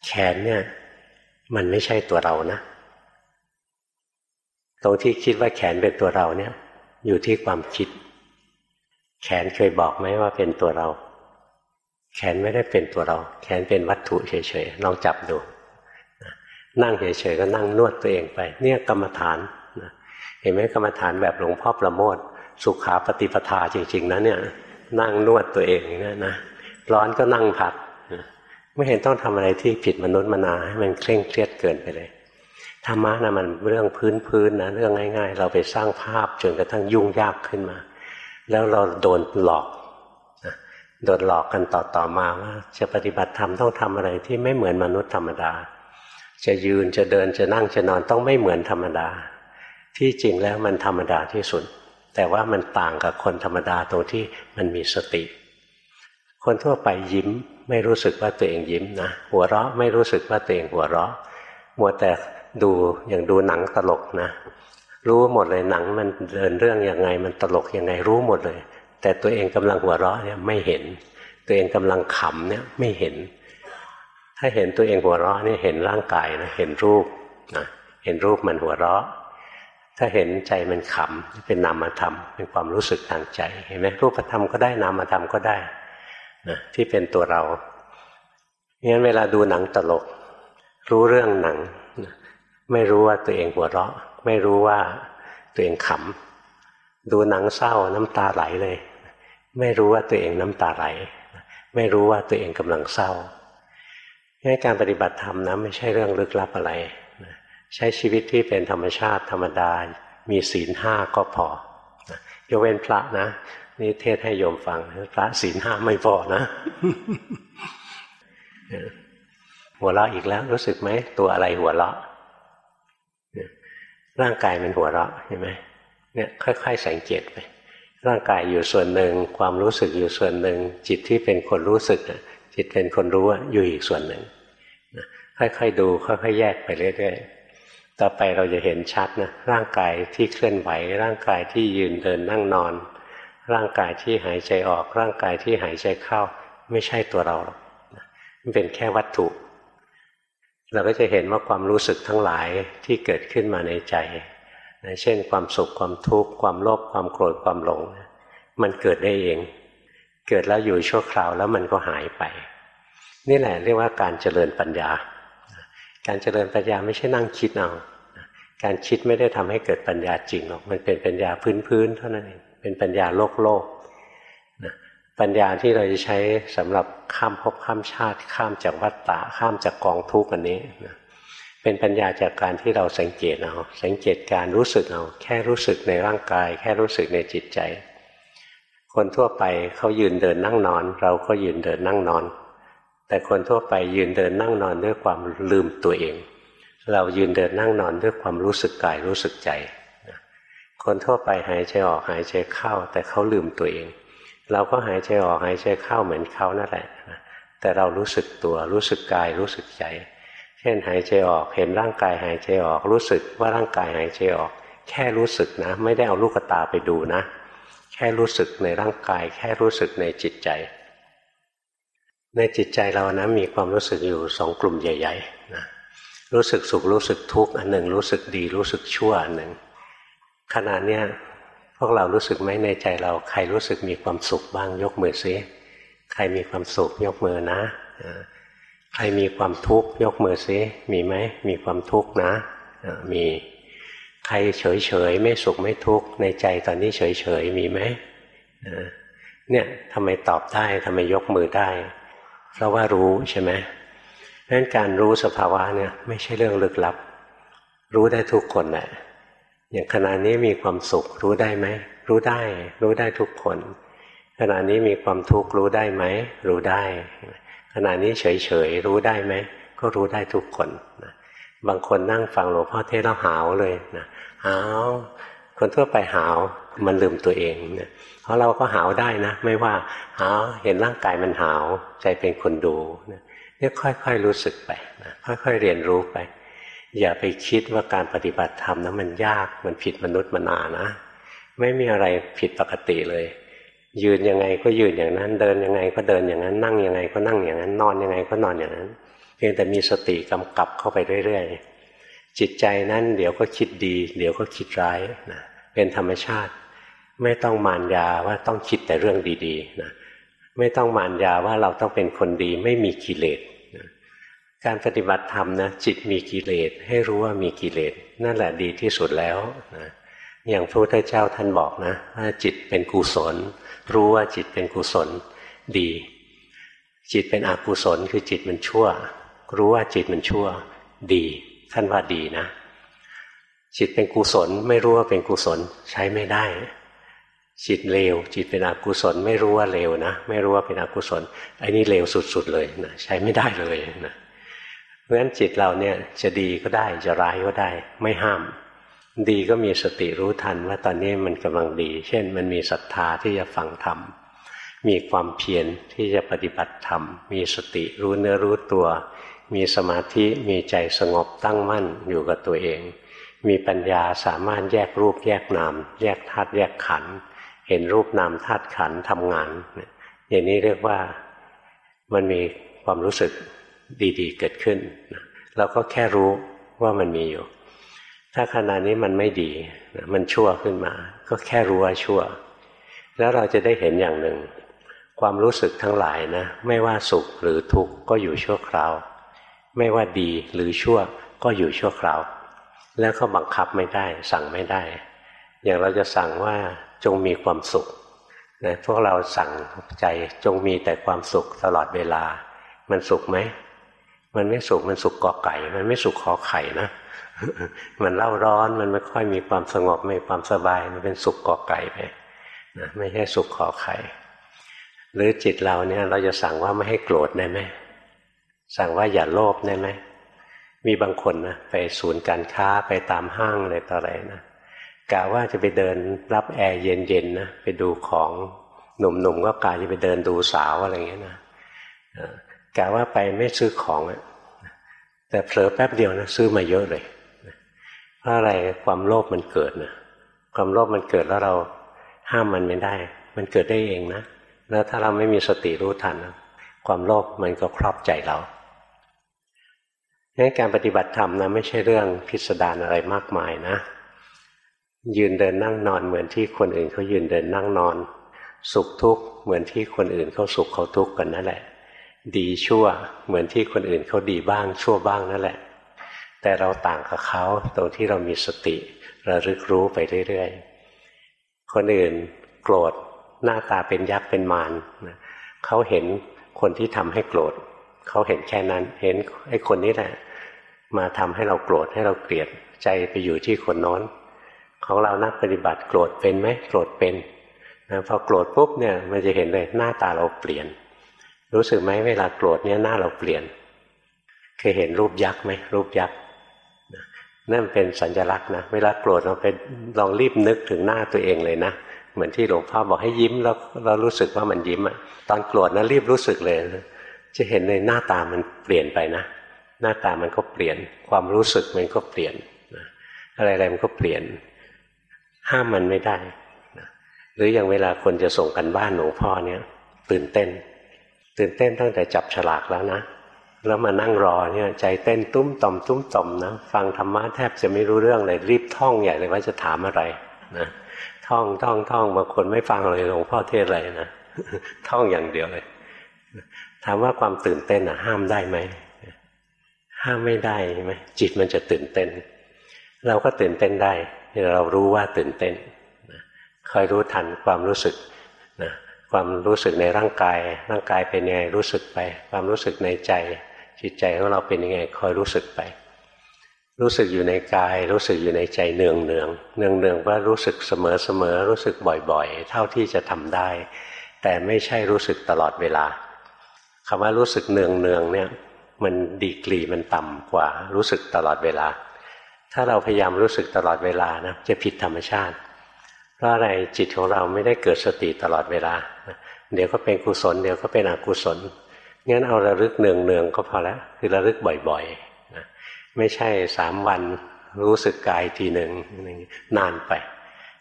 แขนเนี่ย มันไม่ใช่ตัวเรานะตรงที่คิดว่าแขนเป็นตัวเราเนี่ย อยู่ที่ความคิด แขนเคยบอกไหมว่าเป็นตัวเรา แขนไม่ได้เป็นตัวเรา แขนเป็นวัตถุเฉยๆลองจับดู นั่งเฉยๆก็นั่งนวดตัวเองไป เนี่ยกรรมฐานเห็นไหมกรรมฐานแบบหลวงพ่อประโมทสุขาปฏิปทาจริงๆนะเนี่ย นั่งนวดตัวเองเนี่ยนะร้อนก็นั่งพักไม่เห็นต้องทำอะไรที่ผิดมนุษย์มนาให้มันเคร่งเครียดเกินไปเลยธรรมะนะมันเรื่องพื้นๆนะเรื่องง่าย ๆ เราไปสร้างภาพจนกระทั่งยุ่งยากขึ้นมา แล้วเราโดนหลอก โดนหลอกกันต่อๆมาว่าจะปฏิบัติธรรมต้องทำอะไรที่ไม่เหมือนมนุษย์ธรรมดา จะยืนจะเดินจะนั่งจะนอนต้องไม่เหมือนธรรมดา ที่จริงแล้วมันธรรมดาที่สุด แต่ว่ามันต่างกับคนธรรมดาตรงที่มันมีสติคคนทั่วไปยิ้มไม่รู้สึกว่าตัวเองยิ้มนะหัวเราะไม่รู้สึกว่าตัวเองหัวเราะมัวแต่ดูอย่างดูหนังตลกนะ รู้หมดเลยหนังมันเดินเรื่องยังไงมันตลกยังไงรู้หมดเลย แต่ตัวเองกำลังหัวเราะเนี่ยไม่เห็น ตัวเองกำลังขำเนี่ยไม่เห็น ถ้าเห็นตัวเองหัวเราะเนี่ยเห็นร่างกายนะเห็นรูปนะเห็นรูปมันหัวเราะ ถ้าเห็นใจมันขำเป็นนามธรรมเป็นความรู้สึกทางใจเห็นไหมรูปธรรมก็ได้นามธรรมก็ได้นะที่เป็นตัวเรางั้นเวลาดูหนังตลก รู้เรื่องหนัง ไม่รู้ว่าตัวเองหัวเราะ ไม่รู้ว่าตัวเองขำดูหนังเศร้าน้ำตาไหลเลย ไม่รู้ว่าตัวเองน้ำตาไหล ไม่รู้ว่าตัวเองกำลังเศร้างั้นการปฏิบัติธรรมนะไม่ใช่เรื่องลึกลับอะไร ใช้ชีวิตที่เป็นธรรมชาติธรรมดา มีศีลห้าก็พอยกเว้นพระนะ นี่เทศให้โยมฟัง พระศีลห้าไม่พอนะหัวเราะอีกแล้วรู้สึกไหม ตัวอะไรหัวเราะร่างกายมันหัวเราะเห็นไหมเนี่ยค่อย ๆ สังเกตไป ร่างกายอยู่ส่วนหนึ่ง ความรู้สึกอยู่ส่วนหนึ่ง จิตที่เป็นคนรู้สึกจิตเป็นคนรู้อยู่อีกส่วนหนึ่งค่อยๆดูค่อยๆแยกไปเรื่อยๆต่อไปเราจะเห็นชัดนะร่างกายที่เคลื่อนไหว ร่างกายที่ยืนเดินนั่งนอน ร่างกายที่หายใจออก ร่างกายที่หายใจเข้า ไม่ใช่ตัวเราหรอกมันเป็นแค่วัตถุ เราก็จะเห็นว่าความรู้สึกทั้งหลายที่เกิดขึ้นมาในใจ นะเช่นความสุขความทุกข์ความโลภความโกรธความหลง มันเกิดได้เอง เกิดแล้วอยู่ชั่วคราวแล้วมันก็หายไป นี่แหละเรียกว่าการเจริญปัญญา การเจริญปัญญาไม่ใช่นั่งคิดเอาการคิดไม่ได้ทำให้เกิดปัญญาจริงหรอกมันเป็นปัญญาพื้นๆเท่านั้นเองเป็นปัญญาโลกโลกปัญญาที่เราจะใช้สำหรับข้ามภพข้ามชาติ ข้ามจากวัฏฏะข้ามจากกองทุกข์อันนี้นะ เป็นปัญญาจากการที่เราสังเกตเอาสังเกตการรู้สึกเอาแค่รู้สึกในร่างกาย แค่รู้สึกในจิตใจ คนทั่วไปเขายืนเดินนั่งนอน เราก็ยืนเดินนั่งนอน แต่คนทั่วไปยืนเดินนั่งนอนด้วยความลืมตัวเอง เรายืนเดินนั่งนอนด้วยความรู้สึกกายรู้สึกใจคนทั่วไปหายใจออกหายใจเข้า แต่เขาลืมตัวเอง เราก็หายใจออกหายใจเข้าเหมือนเขานั่นแหละแต่เรารู้สึกตัวรู้สึกกายรู้สึกใจ เช่นหายใจออกเห็นร่างกายหายใจออก รู้สึกว่าร่างกายหายใจออก แค่รู้สึกนะ ไม่ได้เอาลูกตาไปดูนะ แค่รู้สึกในร่างกาย แค่รู้สึกในจิตใจ ในจิตใจเรานะมีความรู้สึกอยู่สองกลุ่มใหญ่ๆนะรู้สึกสุขรู้สึกทุกข์อันหนึ่งรู้สึกดีรู้สึกชั่วอันหนึ่งขณะเนี้ยพวกเรารู้สึกไหมในใจเราใครรู้สึกมีความสุขบ้างยกมือซิใครมีความสุขยกมือนะ ใครมีความทุกข์ยกมือซิมีไหมมีความทุกข์นะมีใครเฉยเฉยไม่สุขไม่ทุกข์ในใจตอนนี้เฉยเฉยมีไหมเนี่ยทำไมตอบได้ทำไมยกมือได้ เพราะว่ารู้ใช่ไหมเพราะนั้นการรู้สภาวะเนี่ยไม่ใช่เรื่องลึกลับ รู้ได้ทุกคนแหละอย่างขณะนี้มีความสุขรู้ได้ไหมรู้ได้ รู้ได้ทุกคน ขณะนี้มีความทุกข์รู้ได้ไหมรู้ได้ ขณะนี้เฉยเฉยรู้ได้ไหมก็รู้ได้ทุกคนนะบางคนนั่งฟังหลวงพ่อเทศแล้วหาวเลยนะหาวคนทั่วไปหาวมันลืมตัวเองเนี่ยเพราะเราก็หาวได้นะ ไม่ว่าหาวเห็นร่างกายมันหาวใจเป็นคนดูเนี่ยค่อยๆรู้สึกไปนะค่อยๆเรียนรู้ไป อย่าไปคิดว่าการปฏิบัติธรรมนั้นมันยากมันผิดมนุษย์มนานะ ไม่มีอะไรผิดปกติเลย ยืนยังไงก็ยืนอย่างนั้น เดินยังไงก็เดินอย่างนั้น นั่งยังไงก็นั่งอย่างนั้น นอนยังไงก็นอนอย่างนั้น เพียงแต่มีสติกำกับเข้าไปเรื่อยๆจิตใจนั้นเดี๋ยวก็คิดดี เดี๋ยวก็คิดร้ายนะเป็นธรรมชาติ ไม่ต้องมานยาว่าต้องคิดแต่เรื่องดีๆนะไม่ต้องมานยาว่าเราต้องเป็นคนดีไม่มีกิเลสการปฏิบัติธรรมนะจิตมีกิเลสให้รู้ว่ามีกิเลสนั่นแหละดีที่สุดแล้วนะอย่างพระพุทธเจ้าท่านบอกนะว่าจิตเป็นกุศล รู้ว่าจิตเป็นกุศลดี จิตเป็นอกุศลคือจิตมันชั่ว รู้ว่าจิตมันชั่วดีท่านว่าดีนะ จิตเป็นกุศลไม่รู้ว่าเป็นกุศลใช้ไม่ได้ จิตเลวจิตเป็นอกุศลไม่รู้ว่าเลวนะ ไม่รู้ว่าเป็นอกุศลไอ้นี่เลวสุดๆเลยนะใช้ไม่ได้เลยนะเพราะฉะนั้นจิตเราเนี่ยจะดีก็ได้จะร้ายก็ได้ ไม่ห้าม ดีก็มีสติรู้ทันว่าตอนนี้มันกำลังดี เช่น มันมีศรัทธาที่จะฟังธรรม มีความเพียรที่จะปฏิบัติธรรม มีสติรู้เนื้อรู้ตัว มีสมาธิมีใจสงบตั้งมั่นอยู่กับตัวเอง มีปัญญาสามารถแยกรูปแยกนาม แยกธาตุแยกขันธ์เห็นรูปนามธาตุขันธ์ทำงาน อย่างนี้เรียกว่ามันมีความรู้สึกดีๆ เกิดขึ้นเราก็แค่รู้ว่ามันมีอยู่ ถ้าขณะนี้มันไม่ดีมันชั่วขึ้นมา ก็แค่รู้ว่าชั่ว แล้วเราจะได้เห็นอย่างหนึ่ง ความรู้สึกทั้งหลายนะ ไม่ว่าสุขหรือทุกข์ก็อยู่ชั่วคราว ไม่ว่าดีหรือชั่วก็อยู่ชั่วคราว แล้วก็บังคับไม่ได้ สั่งไม่ได้ อย่างเราจะสั่งว่าจงมีความสุขนะพวกเราสั่งใจจงมีแต่ความสุขตลอดเวลา มันสุขไหม มันไม่สุขมันสุขกอไก่ มันไม่สุขขอไข่นะ มันเล่าร้อนมันไม่ค่อยมีความสงบไม่ความสบายมันเป็นสุขกอไก่ไปนะไม่ใช่สุขขอไข่หรือจิตเราเนี่ย เราจะสั่งว่าไม่ให้โกรธได้ไหมสั่งว่าอย่าโลภได้ไหมมีบางคนนะไปศูนย์การค้าไปตามห้างอะไรต่ออะไรนะกะว่าจะไปเดินรับแอร์เย็นๆนะไปดูของหนุ่มๆก็กะจะไปเดินดูสาวอะไรเงี้ยนะกะว่าไปไม่ซื้อของแต่เผลอแป๊บเดียวนะซื้อมาเยอะเลย เพราะอะไรความโลภมันเกิดนะความโลภมันเกิดแล้วเราห้ามมันไม่ได้ มันเกิดได้เองนะแล้วถ้าเราไม่มีสติรู้ทันนะความโลภมันก็ครอบใจเรางั้นการปฏิบัติธรรมนะไม่ใช่เรื่องพิสดารอะไรมากมายนะ ยืนเดินนั่งนอนเหมือนที่คนอื่นเขายืนเดินนั่งนอน สุขทุกข์เหมือนที่คนอื่นเขาสุขเขาทุกข์กันนั่นแหละ ดีชั่วเหมือนที่คนอื่นเขาดีบ้างชั่วบ้างนั่นแหละ แต่เราต่างกับเขาตรงที่เรามีสติระลึกรู้ไปเรื่อยๆ คนอื่นโกรธหน้าตาเป็นยักษ์เป็นมารเขาเห็นคนที่ทำให้โกรธเขาเห็นแค่นั้น เห็นไอ้คนนี้แหละมาทำให้เราโกรธให้เราเกลียดใจไปอยู่ที่คนน้น ของเรานักปฏิบัติโกรธเป็นไหมโกรธเป็นนะพอโกรธปุ๊บเนี่ยมันจะเห็นเลยหน้าตาเราเปลี่ยน รู้สึกไหมเวลาโกรธเนี่ยหน้าเราเปลี่ยนเคยเห็นรูปยักษ์ไหมรูปยักษ์ นั่นเป็นสัญลักษณ์นะ เวลาโกรธเราไปลองรีบนึกถึงหน้าตัวเองเลยนะเหมือนที่หลวงพ่อบอกให้ยิ้มแล้วเรารู้สึกว่ามันยิ้มอะตอนโกรธนะรีบรู้สึกเลยนะจะเห็นในหน้าตามันเปลี่ยนไปนะ หน้าตามันก็เปลี่ยน ความรู้สึกมันก็เปลี่ยนอะไรๆมันก็เปลี่ยน ห้ามมันไม่ได้หรืออย่างเวลาคนจะส่งกันบ้านหลวงพ่อเนี่ย ตื่นเต้น ตื่นเต้นตั้งแต่จับฉลากแล้วนะ แล้วมานั่งรอเนี่ยใจเต้นตุ้มต่อมตุ้มต่อมนะฟังธรรมะแทบจะไม่รู้เรื่องเลยรีบท่องใหญ่เลยว่าจะถามอะไรนะท่องท่องท่องบางคนไม่ฟังเลยหลวงพ่อเทศอะไรนะท่องอย่างเดียวเลย ถามว่าความตื่นเต้นอะ ห้ามได้ไหมห้ามไม่ได้ใช่ไหมจิตมันจะตื่นเต้น เราก็ตื่นเต้นได้เรารู้ว่าตื่นเต้นคอยรู้ทันความรู้สึกนะความรู้สึกในร่างกาย ร่างกายเป็นยังไงรู้สึกไป ความรู้สึกในใจ จิตใจของเราเป็นยังไงคอยรู้สึกไป รู้สึกอยู่ในกาย รู้สึกอยู่ในใจเนืองเนืองเนืองเนืองว่ารู้สึกเสมอเสมอรู้สึกบ่อยๆ เท่าที่จะทำได้ แต่ไม่ใช่รู้สึกตลอดเวลาคำว่ารู้สึกเนืองเนืองเนี่ยมันดีกรีมันต่ำกว่ารู้สึกตลอดเวลา ถ้าเราพยายามรู้สึกตลอดเวลานะจะผิดธรรมชาติ เพราะอะไรจิตของเราไม่ได้เกิดสติตลอดเวลา เดี๋ยวก็เป็นกุศล เดี๋ยวก็เป็นอกุศล งั้นเอาระลึกเนืองเนืองก็พอแล้วคือระลึกบ่อยๆนะไม่ใช่สามวันรู้สึกกายทีหนึ่งนานไป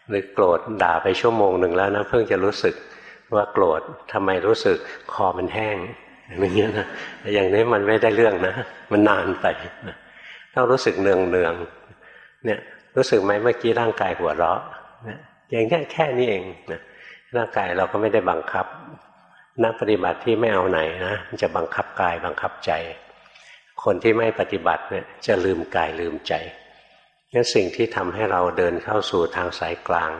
หรือโกรธด่าไปชั่วโมงหนึ่งแล้วนะเพิ่งจะรู้สึกว่าโกรธทำไมรู้สึกคอมันแห้งอย่างเงี้ยนะอย่างนี้มันไม่ได้เรื่องนะ มันนานไปต้องรู้สึกเนืองเนืองเนี่ยรู้สึกไหมเมื่อกี้ร่างกายหัวเราะเนี่ยอย่างแค่แค่นี้เองนะร่างกายเราก็ไม่ได้บังคับ นักปฏิบัติที่ไม่เอาไหนนะมันจะบังคับกายบังคับใจ คนที่ไม่ปฏิบัติเนี่ยจะลืมกายลืมใจงั้นสิ่งที่ทำให้เราเดินเข้าสู่ทางสายกลาง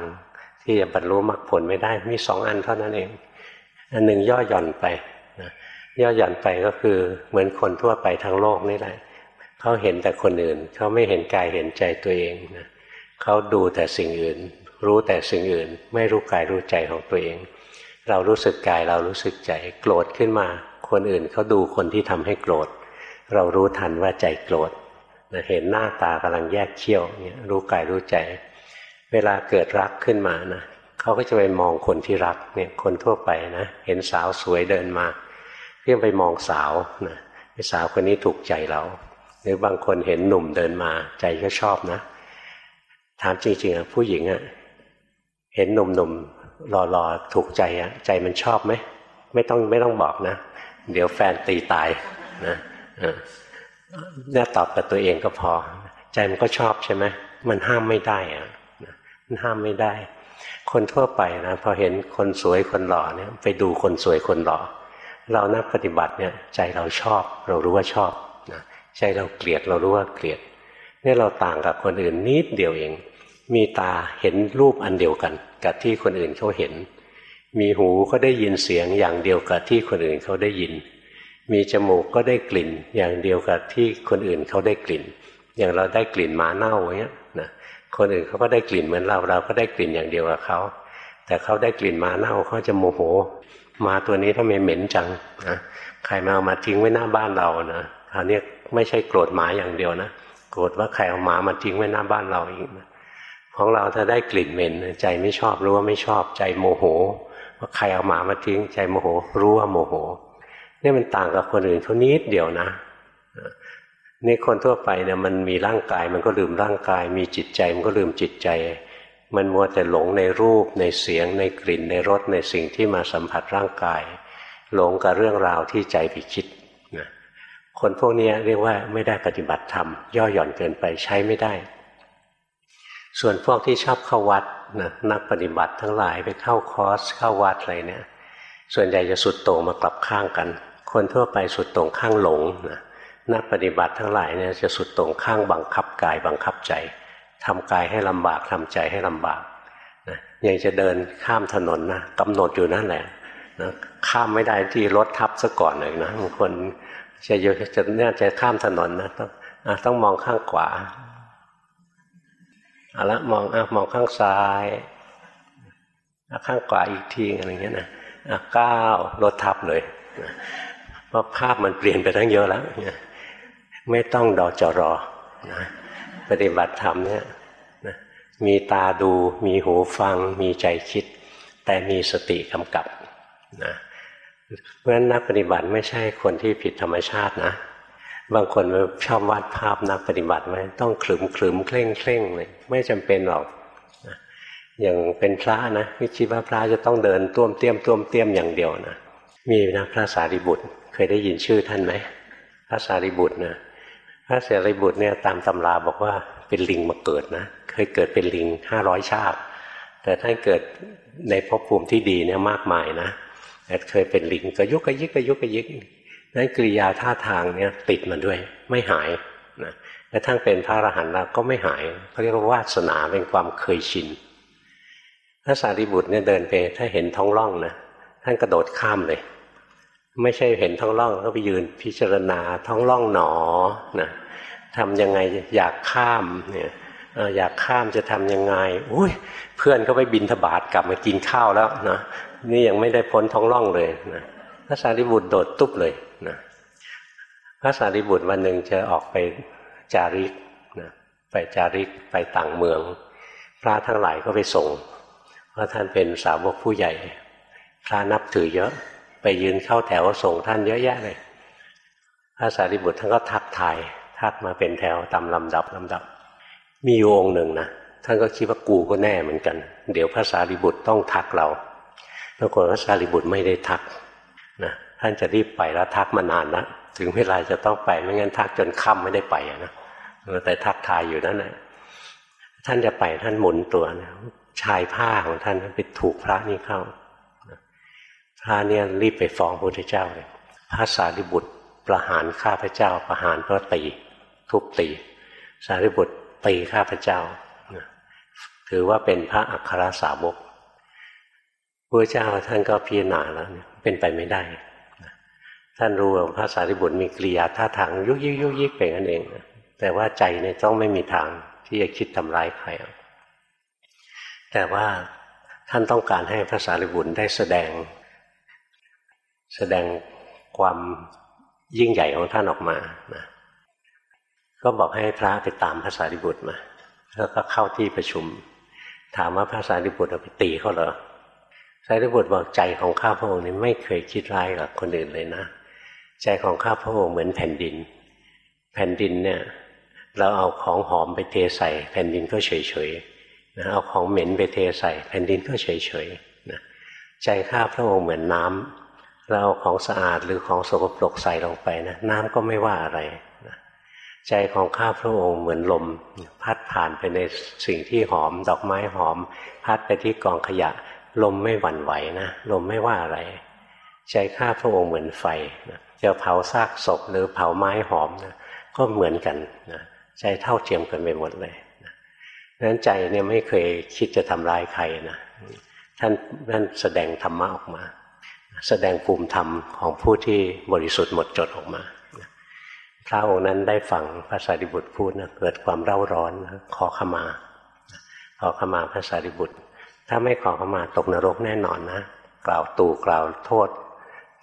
ที่จะบรรลุมรรคผลไม่ได้มีสองอันเท่านั้นเอง อันหนึ่งย่อหย่อนไปนะย่อหย่อนไปก็คือเหมือนคนทั่วไปทั้งโลกนี่แหละเขาเห็นแต่คนอื่น เขาไม่เห็นกายเห็นใจตัวเองนะเขาดูแต่สิ่งอื่น รู้แต่สิ่งอื่น ไม่รู้กายรู้ใจของตัวเอง เรารู้สึกกายเรารู้สึกใจโกรธขึ้นมา คนอื่นเขาดูคนที่ทำให้โกรธ เรารู้ทันว่าใจโกรธนะเห็นหน้าตากำลังแยกเขี้ยวเนี่ยรู้กายรู้ใจ เวลาเกิดรักขึ้นมานะเขาก็จะไปมองคนที่รักเนี่ยคนทั่วไปนะเห็นสาวสวยเดินมาเพื่อไปมองสาวนะสาวคนนี้ถูกใจเราหรือบางคนเห็นหนุ่มเดินมาใจก็ชอบนะ ถามจริงๆอะผู้หญิงอะเห็นหนุ่มๆ หล่อๆถูกใจอะใจมันชอบไหมไม่ต้องไม่ต้องบอกนะ เดี๋ยวแฟนตีตายนะเนี่ยตอบกับตัวเองก็พอ ใจมันก็ชอบใช่ไหมมันห้ามไม่ได้อะมันห้ามไม่ได้ คนทั่วไปนะพอเห็นคนสวยคนหล่อเนี่ย ไปดูคนสวยคนหล่อเรานักปฏิบัติเนี่ย ใจเราชอบ เรารู้ว่าชอบนะใจเราเกลียดเรารู้ว่าเกลียดเนี่ยเราต่างกับคนอื่นนิดเดียวเอง มีตาเห็นรูปอันเดียวกัน กับที่คนอื่นเขาเห็น มีหูก็ได้ยินเสียงอย่างเดียวกับที่คนอื่นเขาได้ยิน มีจมูกก็ได้กลิ่น อย่างเดียวกับที่คนอื่นเขาได้กลิ่น อย่างเราได้กลิ่นหมาเน่าอย่างเงี้ยนะคนอื่นเขาก็ได้กลิ่นเหมือนเราเราก็ได้กลิ่นอย่างเดียวกับเขาแต่เขาได้กลิ่นหมาเน่าเขาจะโมโหมาตัวนี้ทำไมเหม็นจังนะใครมาเอามาทิ้งไว้หน้าบ้านเรานะคราวนี้ไม่ใช่โกรธหมาอย่างเดียวนะโกรธว่าใครเอาหมามาทิ้งไว้หน้าบ้านเราอีกนะ ของเราถ้าได้กลิ่นเหม็นใจไม่ชอบรู้ว่าไม่ชอบใจโมโหว่าใครเอาหมามาทิ้งใจโมโห รู้ว่าโมโหนี่มันต่างกับคนอื่นเขานิดเดียวนะนี่คนทั่วไปเนี่ยมันมีร่างกายมันก็ลืมร่างกาย มีจิตใจมันก็ลืมจิตใจ มันมัวแต่หลงในรูปในเสียง ในกลิ่นในรสในสิ่งที่มาสัมผัสร่างกาย หลงกับเรื่องราวที่ใจไปคิดนะคนพวกนี้เรียกว่าไม่ได้ปฏิบัติธรรมย่อหย่อนเกินไปใช้ไม่ได้ ส่วนพวกที่ชอบเข้าวัดนะนักปฏิบัติทั้งหลายไปเข้าคอร์สเข้าวัดอะไรเนี่ย ส่วนใหญ่จะสุดโต่งมากลับข้างกัน คนทั่วไปสุดโต่งข้างหลงนะนักปฏิบัติทั้งหลายเนี่ยจะสุดโต่งข้างบังคับกายบังคับใจทำกายให้ลำบากทำใจให้ลำบากนะยังจะเดินข้ามถนนนะกำหนดอยู่นั่นแหละนะข้ามไม่ได้ที่รถทับซะก่อนเลยนะบางคนจะจะเนี่ยจะข้ามถนนนะต้องต้องมองข้างขวา เอาละมองอะมองข้างซ้ายข้างขวาอีกทีอะไรเงี้ยนะก้าวรถทับเลยเพราะภาพมันเปลี่ยนไปทั้งเยอะแล้วไม่ต้องดอจรอนะปฏิบัติธรรมเนี่ยมีตาดู มีหูฟัง มีใจคิด แต่มีสติกำกับนะเพราะฉะนั้นนักปฏิบัติไม่ใช่คนที่ผิดธรรมชาตินะ บางคนชอบวาดภาพนักปฏิบัติไว้ต้องขลุมขลุมเคร่งเคร่งเลยไม่จำเป็นหรอกอย่างเป็นพระนะไม่คิดว่าพระจะต้องเดินต้วมเตี้ยมต้วมเตี้ยมอย่างเดียวนะมีนะพระสารีบุตร เคยได้ยินชื่อท่านไหมพระสารีบุตรนะพระเสรีบุตรเนี่ยตามตำราบอกว่าเป็นลิงมาเกิดนะเคยเกิดเป็นลิงห้าร้อยชาติ แต่ท่านเกิดในภพภูมิที่ดีเนี่ยมากมายนะแต่เคยเป็นลิงก็ยุกกระยิกกระยุกกระยิก นั้นกิริยาท่าทางเนี่ยติดมาด้วยไม่หายนะแะทั้งเป็นพระอรหันต์แล้วก็ไม่หายเขาเรียกว่าวาสนาเป็นความเคยชินพระสารีบุตรเนี่ยเดินไปถ้าเห็นท้องร่องนะท่านกระโดดข้ามเลย ไม่ใช่เห็นท้องร่องก็ไปยืนพิจารณาท้องร่องหนอนะทำยังไงอยากข้ามเนี่ยอยากข้ามจะทำยังไงอุ้ยเพื่อนก็ไปบินทบาทกลับมากินข้าวแล้วนะนี่ยังไม่ได้พ้นท้องร่องเลยนะพระสารีบุตรโดดตุ๊บเลย พระสารีบุตรวันหนึ่งจะออกไปจาริกนะไปจาริกไปต่างเมือง พระทั้งหลายก็ไปส่ง เพราะท่านเป็นสาวกผู้ใหญ่ พระนับถือเยอะ ไปยืนเข้าแถวส่งท่านเยอะแยะเลย พระสารีบุตรท่านก็ทักทายทักมาเป็นแถวตามลำดับลำดับ มีอยู่องค์หนึ่งนะท่านก็คิดว่ากูก็แน่เหมือนกัน เดี๋ยวพระสารีบุตรต้องทักเราปรากฏพระสารีบุตรไม่ได้ทักนะท่านจะรีบไปแล้วทักมานานแล้ว ถึงเวลาจะต้องไปไม่งั้นทักจนค่ำไม่ได้ไปนะแต่ทักทายอยู่นั่นแหละท่านจะไปท่านหมุนตัวนะชายผ้าของท่านไปถูกพระนี่เข้าพระเนี่ยรีบไปฟ้องพระพุทธเจ้าเลยพระสารีบุตรประหารข้าพเจ้า ประหารเพราะตีทุบตี สารีบุตรตีข้าพเจ้าถือว่าเป็นพระอัครสาวกพระเจ้าท่านก็พิจารณาแล้วเป็นไปไม่ได้ ท่านรู้ว่าพระสารีบุตรมีกิริยาท่าทางยุกยิกยุกยิกเป็นนั่นเอง แต่ว่าใจเนี่ยต้องไม่มีทางที่จะคิดทำร้ายใครแต่ว่าท่านต้องการให้พระสารีบุตรได้แสดง แสดงความยิ่งใหญ่ของท่านออกมานะก็บอกให้พระไปตามพระสารีบุตรมา แล้วก็เข้าที่ประชุม ถามว่าพระสารีบุตรเอาไปตีเขาเหรอสารีบุตรบอกใจของข้าพระองค์นี้ไม่เคยคิดร้ายกับคนอื่นเลยนะ ใจของข้าพระองค์เหมือนแผ่นดิน แผ่นดินเนี่ยเราเอาของหอมไปเทใส่ แผ่นดินก็เฉยเฉยนะเอาของเหม็นไปเทใส่ แผ่นดินก็เฉยเฉยนะใจข้าพระองค์เหมือนน้ำเราเอาของสะอาดหรือของสกปรกใส่ลงไปนะน้ำก็ไม่ว่าอะไรนะใจของข้าพระองค์เหมือนลม พัดผ่านไปในสิ่งที่หอม ดอกไม้หอม พัดไปที่กองขยะ ลมไม่หวั่นไหวนะลมไม่ว่าอะไร ใจข้าพระองค์เหมือนไฟนะ จะเผาซากศพหรือเผาไม้หอมนะก็เหมือนกันนะใจเท่าเทียมกันไปหมดเลยนะนั้นใจเนี่ยไม่เคยคิดจะทำร้ายใครนะท่านนั่นแสดงธรรมะออกมา แสดงภูมิธรรมของผู้ที่บริสุทธิ์หมดจดออกมาพระองค์นั้นได้ฟังพระสารีบุตรพูดนะเกิดความเร่าร้อนขอขมา ขอขมาพระสารีบุตร ถ้าไม่ขอขมาตกนรกแน่นอนนะ กล่าวตู่กล่าวโทษ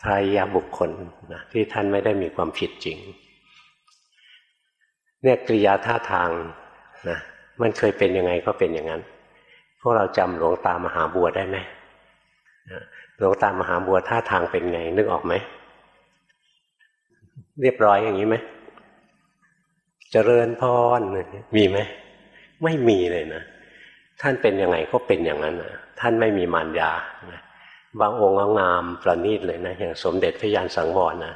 พระยาบุคคลนะที่ท่านไม่ได้มีความผิดจริง เนี่ยกริยาท่าทางนะมันเคยเป็นยังไงก็เป็นอย่างนั้น พวกเราจำหลวงตามหาบัวได้ไหมหลวงตามหาบัวท่าทางเป็นไง นึกออกไหม เรียบร้อยอย่างนี้ไหมเจริญพรมีไหมไม่มีเลยนะท่านเป็นยังไงก็เป็นอย่างนั้นนะท่านไม่มีมารยานะ บางองค์ก็งามประณีตเลยนะอย่างสมเด็จพระยานสังวรนะ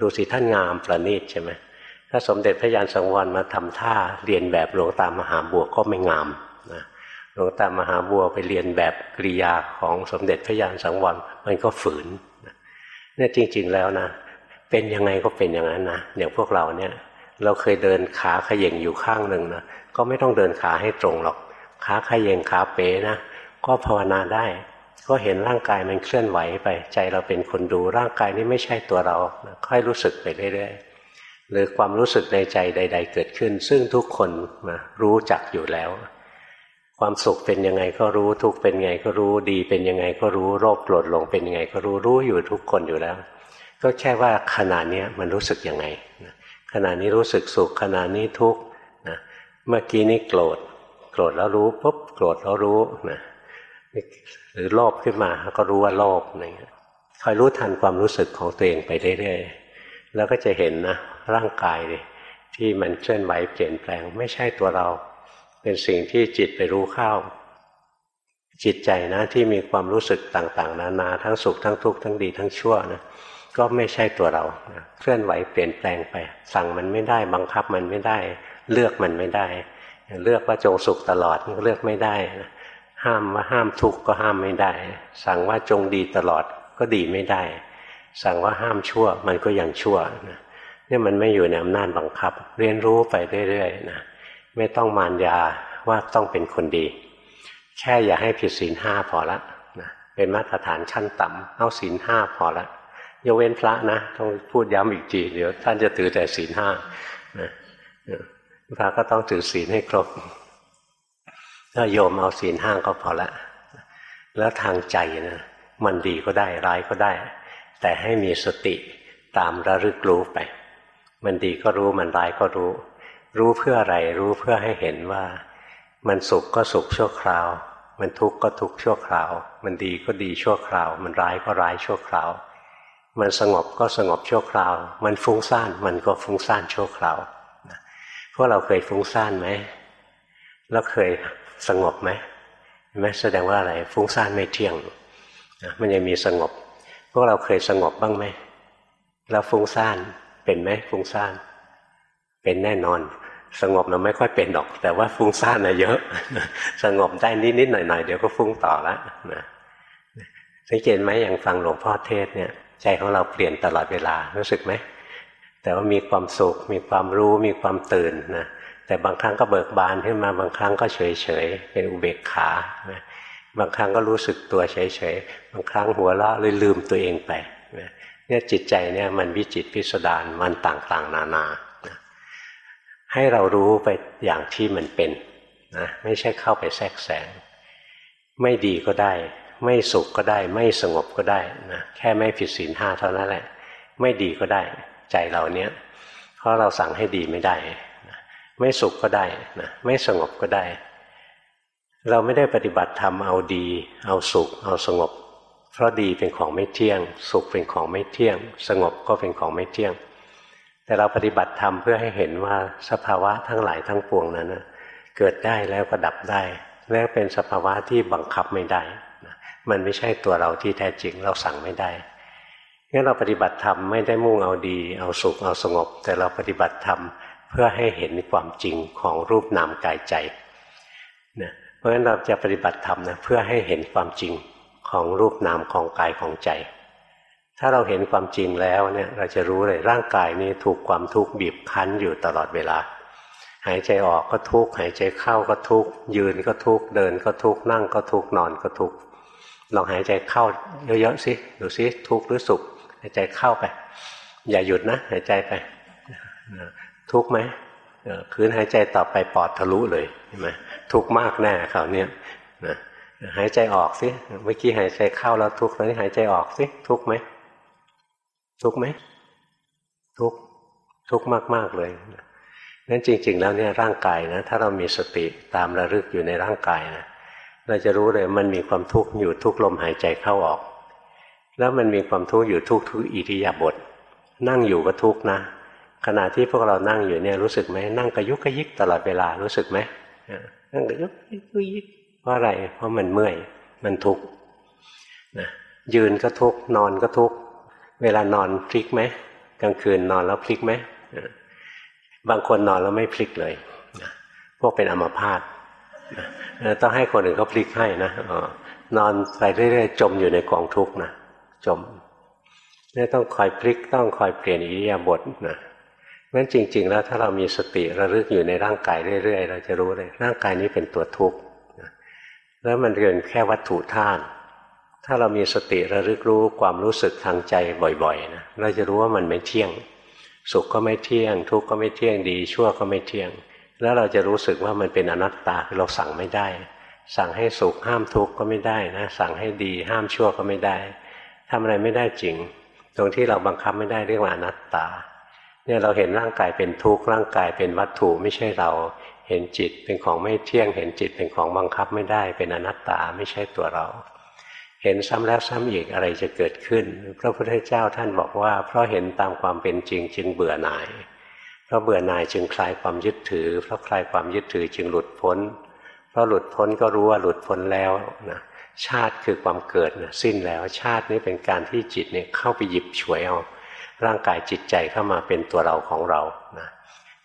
ดูสิท่านงามประณีตใช่ไหมถ้าสมเด็จพระยานสังวรมาทำท่าเรียนแบบหลวงตามหาบัวก็ไม่งามนะหลวงตามหาบัวไปเรียนแบบกริยาของสมเด็จพระยานสังวรมันก็ฝืนเนี่ยจริง ๆแล้วนะเป็นยังไงก็เป็นอย่างนั้นนะอย่างพวกเราเนี่ย เราเคยเดินขาขย่งอยู่ข้างหนึ่งนะก็ไม่ต้องเดินขาให้ตรงหรอก ขาขย่งขาเป๋นะก็ภาวนาได้ ก็เห็นร่างกายมันเคลื่อนไหวไป ใจเราเป็นคนดูร่างกายนี้ไม่ใช่ตัวเรา ค่อยรู้สึกไปเรื่อยๆหรือความรู้สึกในใจใด ๆ เกิดขึ้น ซึ่งทุกคนนะรู้จักอยู่แล้ว ความสุขเป็นยังไงก็รู้ทุกเป็นไงก็รู้ดีเป็นยังไงก็รู้โรคโกรธหลงเป็นยังไงก็รู้รู้อยู่ทุกคนอยู่แล้ว ก็แค่ว่าขณะนี้มันรู้สึกยังไงขณะนี้รู้สึกสุขขณะนี้ทุกข์นะเมื่อกี้นี้โกรธโกรธแล้วรู้ปุ๊บโกรธแล้วรู้นะ หรือโลภขึ้นมาก็รู้ว่าโลภอะไรเงี้ยคอยรู้ทันความรู้สึกของตัวเองไปเรื่อยๆแล้วก็จะเห็นนะร่างกายที่มันเคลื่อนไหวเปลี่ยนแปลง ไม่ใช่ตัวเรา เป็นสิ่งที่จิตไปรู้เข้าจิตใจนะที่มีความรู้สึกต่างๆ นานาทั้งสุขทั้งทุกข์ทั้งดีทั้งชั่วนะก็ไม่ใช่ตัวเราเคลื่อนไหวเปลี่ยนแปลงไป สั่งมันไม่ได้ บังคับมันไม่ได้ เลือกมันไม่ได้ เลือกว่าจงสุขตลอดเลือกไม่ได้นะ ห้ามว่าห้ามทุกข์ก็ห้ามไม่ได้ สั่งว่าจงดีตลอดก็ดีไม่ได้ สั่งว่าห้ามชั่วมันก็ยังชั่วนะนี่มันไม่อยู่ในอำนาจบังคับ เรียนรู้ไปเรื่อยๆนะไม่ต้องมารยาว่าต้องเป็นคนดี แค่อย่าให้ผิดศีลห้าพอละนะเป็นมาตรฐานขั้นต่ำเอาศีลห้าพอละยกเว้นพระนะต้องพูดย้ำอีกทีเดี๋ยวท่านจะถือแต่ศีลห้านะพระก็ต้องถือศีลให้ครบ ถ้าโยมเอาศีลห้าก็พอละ แล้วทางใจนะมันดีก็ได้ร้ายก็ได้ แต่ให้มีสติตามระลึกรู้ไป มันดีก็รู้มันร้ายก็รู้ รู้เพื่ออะไรรู้เพื่อให้เห็นว่า มันสุขก็สุขชั่วคราว มันทุกข์ก็ทุกข์ชั่วคราว มันดีก็ดีชั่วคราว มันร้ายก็ร้ายชั่วคราว มันสงบก็สงบชั่วคราว มันฟุ้งซ่านมันก็ฟุ้งซ่านชั่วคราวพวกเราเคยฟุ้งซ่านไหมแล้วเคย สงบไหมไหมแสดงว่าอะไรฟุ้งซ่านไม่เที่ยงมันยังมีสงบ พวกเราเคยสงบบ้างไหมแล้วฟุ้งซ่านเป็นไหมฟุ้งซ่าน เป็นแน่นอน สงบเราไม่ค่อยเป็นหรอก แต่ว่าฟุ้งซ่านนะเยอะ สงบได้นิดๆหน่อยๆเดี๋ยวก็ฟุ้งต่อละนะสังเกตไหมอย่างฟังหลวงพ่อเทศเนี่ย ใจของเราเปลี่ยนตลอดเวลารู้สึกไหมแต่ว่ามีความสุขมีความรู้มีความตื่นนะ แต่บางครั้งก็เบิกบานขึ้นมา บางครั้งก็เฉยเฉยเป็นอุเบกขาบางครั้งก็รู้สึกตัวเฉยเฉยบางครั้งหัวเราะเลยลืมตัวเองไปเนี่ยจิตใจเนี่ยมันวิจิตพิสดารมันต่างๆ นานาให้เรารู้ไปอย่างที่มันเป็นนะไม่ใช่เข้าไปแทรกแซงไม่ดีก็ได้ ไม่สุขก็ได้ ไม่สงบก็ได้นะแค่ไม่ผิดศีลห้าเท่านั้นแหละ ไม่ดีก็ได้ ใจเราเนี้ยเพราะเราสั่งให้ดีไม่ได้ ไม่สุขก็ได้นะไม่สงบก็ได้ เราไม่ได้ปฏิบัติธรรมเอาดี เอาสุข เอาสงบ เพราะดีเป็นของไม่เที่ยง สุขเป็นของไม่เที่ยง สงบก็เป็นของไม่เที่ยง แต่เราปฏิบัติธรรมเพื่อให้เห็นว่าสภาวะทั้งหลายทั้งปวงนั้นเกิดได้แล้วก็ดับได้ แล้วเป็นสภาวะที่บังคับไม่ได้มันไม่ใช่ตัวเราที่แท้จริงเราสั่งไม่ได้งั้นเราปฏิบัติธรรมไม่ได้มุ่งเอาดี เอาสุขเอาสงบ แต่เราปฏิบัติธรรมเพื่อให้เห็นความจริงของรูปนามกายใจนะเพราะฉะนั้นเราจะปฏิบัติธรรมนะเพื่อให้เห็นความจริงของรูปนามของกายของใจ ถ้าเราเห็นความจริงแล้วเนี่ยเราจะรู้เลยร่างกายนี้ถูกความทุกข์บีบคั้นอยู่ตลอดเวลา หายใจออกก็ทุกข์หายใจเข้าก็ทุกข์ยืนก็ทุกข์เดินก็ทุกข์นั่งก็ทุกข์นอนก็ทุกข์ลองหายใจเข้าเยอะๆสิดูสิทุกข์หรือสุข หายใจเข้าไป อย่าหยุดนะ หายใจไป ทุกไหมคืนหายใจต่อไปปอดทะลุเลยใช่ไหมทุกมากแน่คราวนี้นะหายใจออกสิเมื่อกี้หายใจเข้าแล้วทุกตอนนี้หายใจออกสิทุกไหมทุกไหมทุกทุกมากมากเลยนั้นจริง ๆ แล้วเนี่ยร่างกายนะถ้าเรามีสติตามระลึกอยู่ในร่างกายนะเราจะรู้เลยมันมีความทุกข์อยู่ทุกลมหายใจเข้าออก แล้วมันมีความทุกข์อยู่ทุกทุกอิริยาบถนั่งอยู่ก็ทุกนะ ขณะที่พวกเรานั่งอยู่เนี่ยรู้สึกไหมนั่งกระยุกกระยิกตลอดเวลารู้สึกไหมนั่งกระยุกกระยิกเพราะอะไรเพราะมันเมื่อยมันทุกข์นะยืนก็ทุกข์นอนก็ทุกข์เวลานอนพลิกไหมกลางคืนนอนแล้วพลิกไหมบางคนนอนแล้วไม่พลิกเลยนะพวกเป็นอัมพาตต้องให้คนอื่นเขาพลิกให้นะนอนไปเรื่อยๆจมอยู่ในกองทุกข์นะจมเนี่ยต้องคอยพลิกต้องคอยเปลี่ยนอิริยาบถนะ งั้นจริง ๆ แล้วถ้าเรามีสติระลึกอยู่ในร่างกายเรื่อยๆ เราจะรู้เลยร่างกายนี้เป็นตัวทุกข์แล้วมันเรียนแค่วัตถุธาตุถ้าเรามีสติระลึกรู้ความรู้สึกทางใจบ่อยๆนะเราจะรู้ว่ามันไม่เที่ยง สุขก็ไม่เที่ยง ทุกข์ก็ไม่เที่ยงดี ชั่วก็ไม่เที่ยง แล้วเราจะรู้สึกว่ามันเป็นอนัตตาเราสั่งไม่ได้ สั่งให้สุขห้ามทุกข์ก็ไม่ได้นะสั่งให้ดีห้ามชั่วก็ไม่ได้ทำอะไรไม่ได้จริง ตรงที่เราบังคับไม่ได้เรียกว่าอนัตตา เนี่ยเราเห็นร่างกายเป็นทุกข์ร่างกายเป็นวัตถุไม่ใช่เรา เห็นจิตเป็นของไม่เที่ยง เห็นจิตเป็นของบังคับไม่ได้ เป็นอนัตตาไม่ใช่ตัวเรา เห็นซ้ำแล้วซ้ำอีกอะไรจะเกิดขึ้น พระพุทธเจ้าท่านบอกว่า เพราะเห็นตามความเป็นจริงจึงเบื่อหน่าย เพราะเบื่อหน่ายจึงคลายความยึดถือ เพราะคลายความยึดถือจึงหลุดพ้น เพราะหลุดพ้นก็รู้ว่าหลุดพ้นแล้วนะชาติคือความเกิดนะสิ้นแล้วชาตินี้เป็นการที่จิตเนี่ยเข้าไปหยิบฉวยเอา ร่างกายจิตใจเข้ามาเป็นตัวเราของเรานะ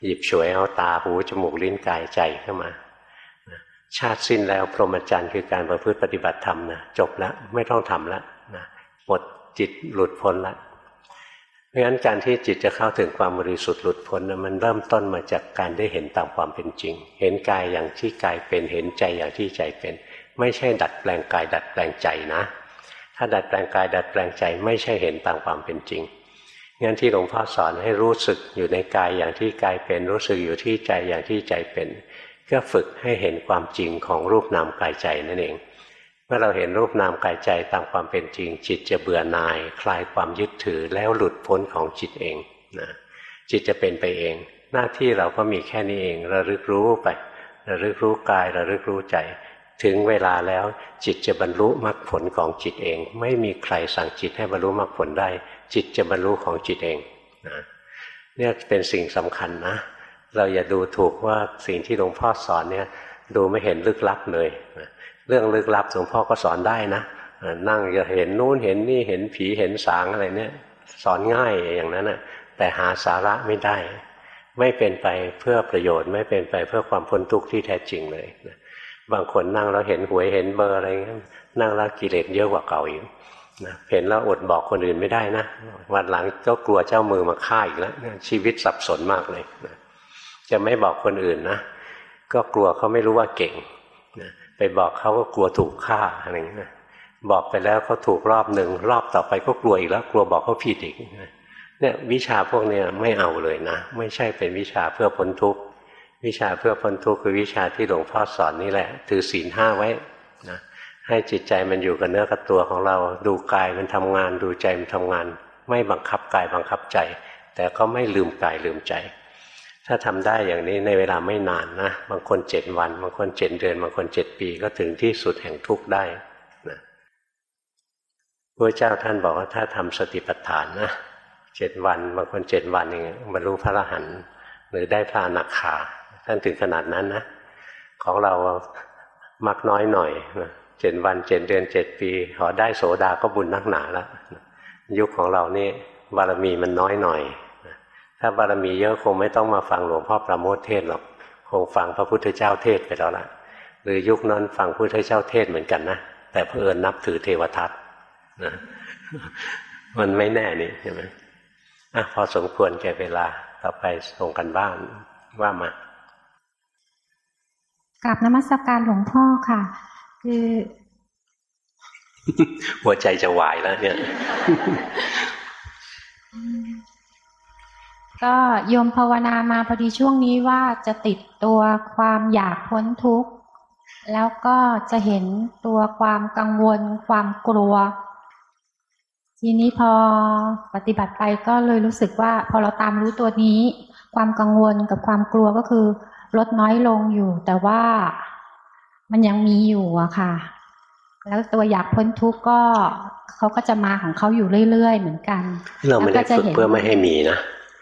หยิบฉวยเอาตาหูจมูกลิ้นกายใจเข้ามาชาติสิ้นแล้วพรหมจรรย์คือการประพฤติปฏิบัติธรรมนะจบแล้วไม่ต้องทำแล้วนะหมดจิตหลุดพ้นแล้วเพราะฉะนั้นการที่จิตจะเข้าถึงความบริสุทธิ์หลุดพ้นนะมันเริ่มต้นมาจากการได้เห็นตามความเป็นจริง เห็นกายอย่างที่กายเป็นเห็นใจอย่างที่ใจเป็น ไม่ใช่ดัดแปลงกายดัดแปลงใจนะ ถ้าดัดแปลงกายดัดแปลงใจไม่ใช่เห็นตามความเป็นจริง งั้นที่หลวงพ่อสอนให้รู้สึกอยู่ในกายอย่างที่กายเป็น รู้สึกอยู่ที่ใจอย่างที่ใจเป็น ก็ฝึกให้เห็นความจริงของรูปนามกายใจนั่นเอง เมื่อเราเห็นรูปนามกายใจตามความเป็นจริง จิตจะเบื่อหน่าย คลายความยึดถือแล้วหลุดพ้นของจิตเองนะจิตจะเป็นไปเอง หน้าที่เราก็มีแค่นี้เองระลึกรู้ไประลึกรู้กายระลึกรู้ใจ ถึงเวลาแล้วจิตจะบรรลุมรรคผลของจิตเอง ไม่มีใครสั่งจิตให้บรรลุมรรคผลได้ จิตจะบรรลุของจิตเองนะเนี่ยเป็นสิ่งสำคัญนะ เราอย่าดูถูกว่าสิ่งที่หลวงพ่อสอนเนี่ยดูไม่เห็นลึกลับเลยเรื่องลึกลับหลวงพ่อก็สอนได้นะนั่งจะเห็นนู่นเห็นนี่เห็นผีเห็นสางอะไรเนี่ยสอนง่ายอย่างนั้นนะแต่หาสาระไม่ได้ ไม่เป็นไปเพื่อประโยชน์ ไม่เป็นไปเพื่อความพ้นทุกข์ที่แท้จริงเลยนะบางคนนั่งแล้วเห็นหวยเห็นเบอร์อะไรเงี้ยนั่งแล้วกิเลสเยอะกว่าเก่าอีก นะเห็นแล้วอดบอกคนอื่นไม่ได้นะวันหลังก็กลัวเจ้ามือมาฆ่าอีกแล้วชีวิตสับสนมากเลยนะจะไม่บอกคนอื่นนะก็กลัวเขาไม่รู้ว่าเก่งนะไปบอกเขาก็กลัวถูกฆ่าอะไรอย่างเงี้ยบอกไปแล้วเขาถูกรอบหนึ่งรอบต่อไปก็กลัวอีกแล้ว กลัวบอกเขาผิดอีกเนี่ยวิชาพวกเนี้ยไม่เอาเลยนะ ไม่ใช่เป็นวิชาเพื่อพ้นทุกข์วิชาเพื่อพ้นทุกข์คือวิชาที่หลวงพ่อสอนนี่แหละ ถือศีลห้าไว้นะ ให้จิตใจมันอยู่กับเนื้อกับตัวของเรา ดูกายมันทำงาน ดูใจมันทำงาน ไม่บังคับกายบังคับใจ แต่ก็ไม่ลืมกายลืมใจ ถ้าทำได้อย่างนี้ในเวลาไม่นานนะบางคนเจ็ดวัน บางคนเจ็ดเดือน บางคนเจ็ดปีก็ถึงที่สุดแห่งทุกข์ได้นะพระเจ้าท่านบอกว่าถ้าทำสติปัฏฐานนะเจ็ดวัน บางคนเจ็ดวันเองบรรลุพระอรหันต์หรือได้พระอนาคาท่านถึงขนาดนั้นนะของเรามักน้อยหน่อยนะ เจ็ดวันเจ็ดเดือนเจ็ดปีขอได้โสดาก็บุญนักหนาแล้วยุคของเรานี่บารมีมันน้อยหน่อย ถ้าบารมีเยอะคงไม่ต้องมาฟังหลวงพ่อประโมทเทศหรอกคงฟังพระพุทธเจ้าเทศไปแล้วล่ะ หรือยุคนั้นฟังพระพุทธเจ้าเทศเหมือนกันนะแต่เพื่อนนับถือเทวทัตนะมันไม่แน่นี่ใช่ไหมอะพอสมควรแก่เวลาต่อไปส่งกันบ้านว่ามากลับนมัสการหลวงพ่อค่ะ หัวใจจะวายแล้วเนี่ย ก็โยมภาวนามาพอดีช่วงนี้ว่าจะติดตัวความอยากพ้นทุกข์ แล้วก็จะเห็นตัวความกังวล ความกลัว ทีนี้พอปฏิบัติไปก็เลยรู้สึกว่า พอเราตามรู้ตัวนี้ ความกังวลกับความกลัวก็คือ ลดน้อยลงอยู่ แต่ว่า มันยังมีอยู่อะค่ะ แล้วตัวอยากพ้นทุกข์ก็เขาก็จะมาของเขาอยู่เรื่อยๆ เหมือนกัน เราไม่ได้ฝึกเพื่อไม่ให้มีนะ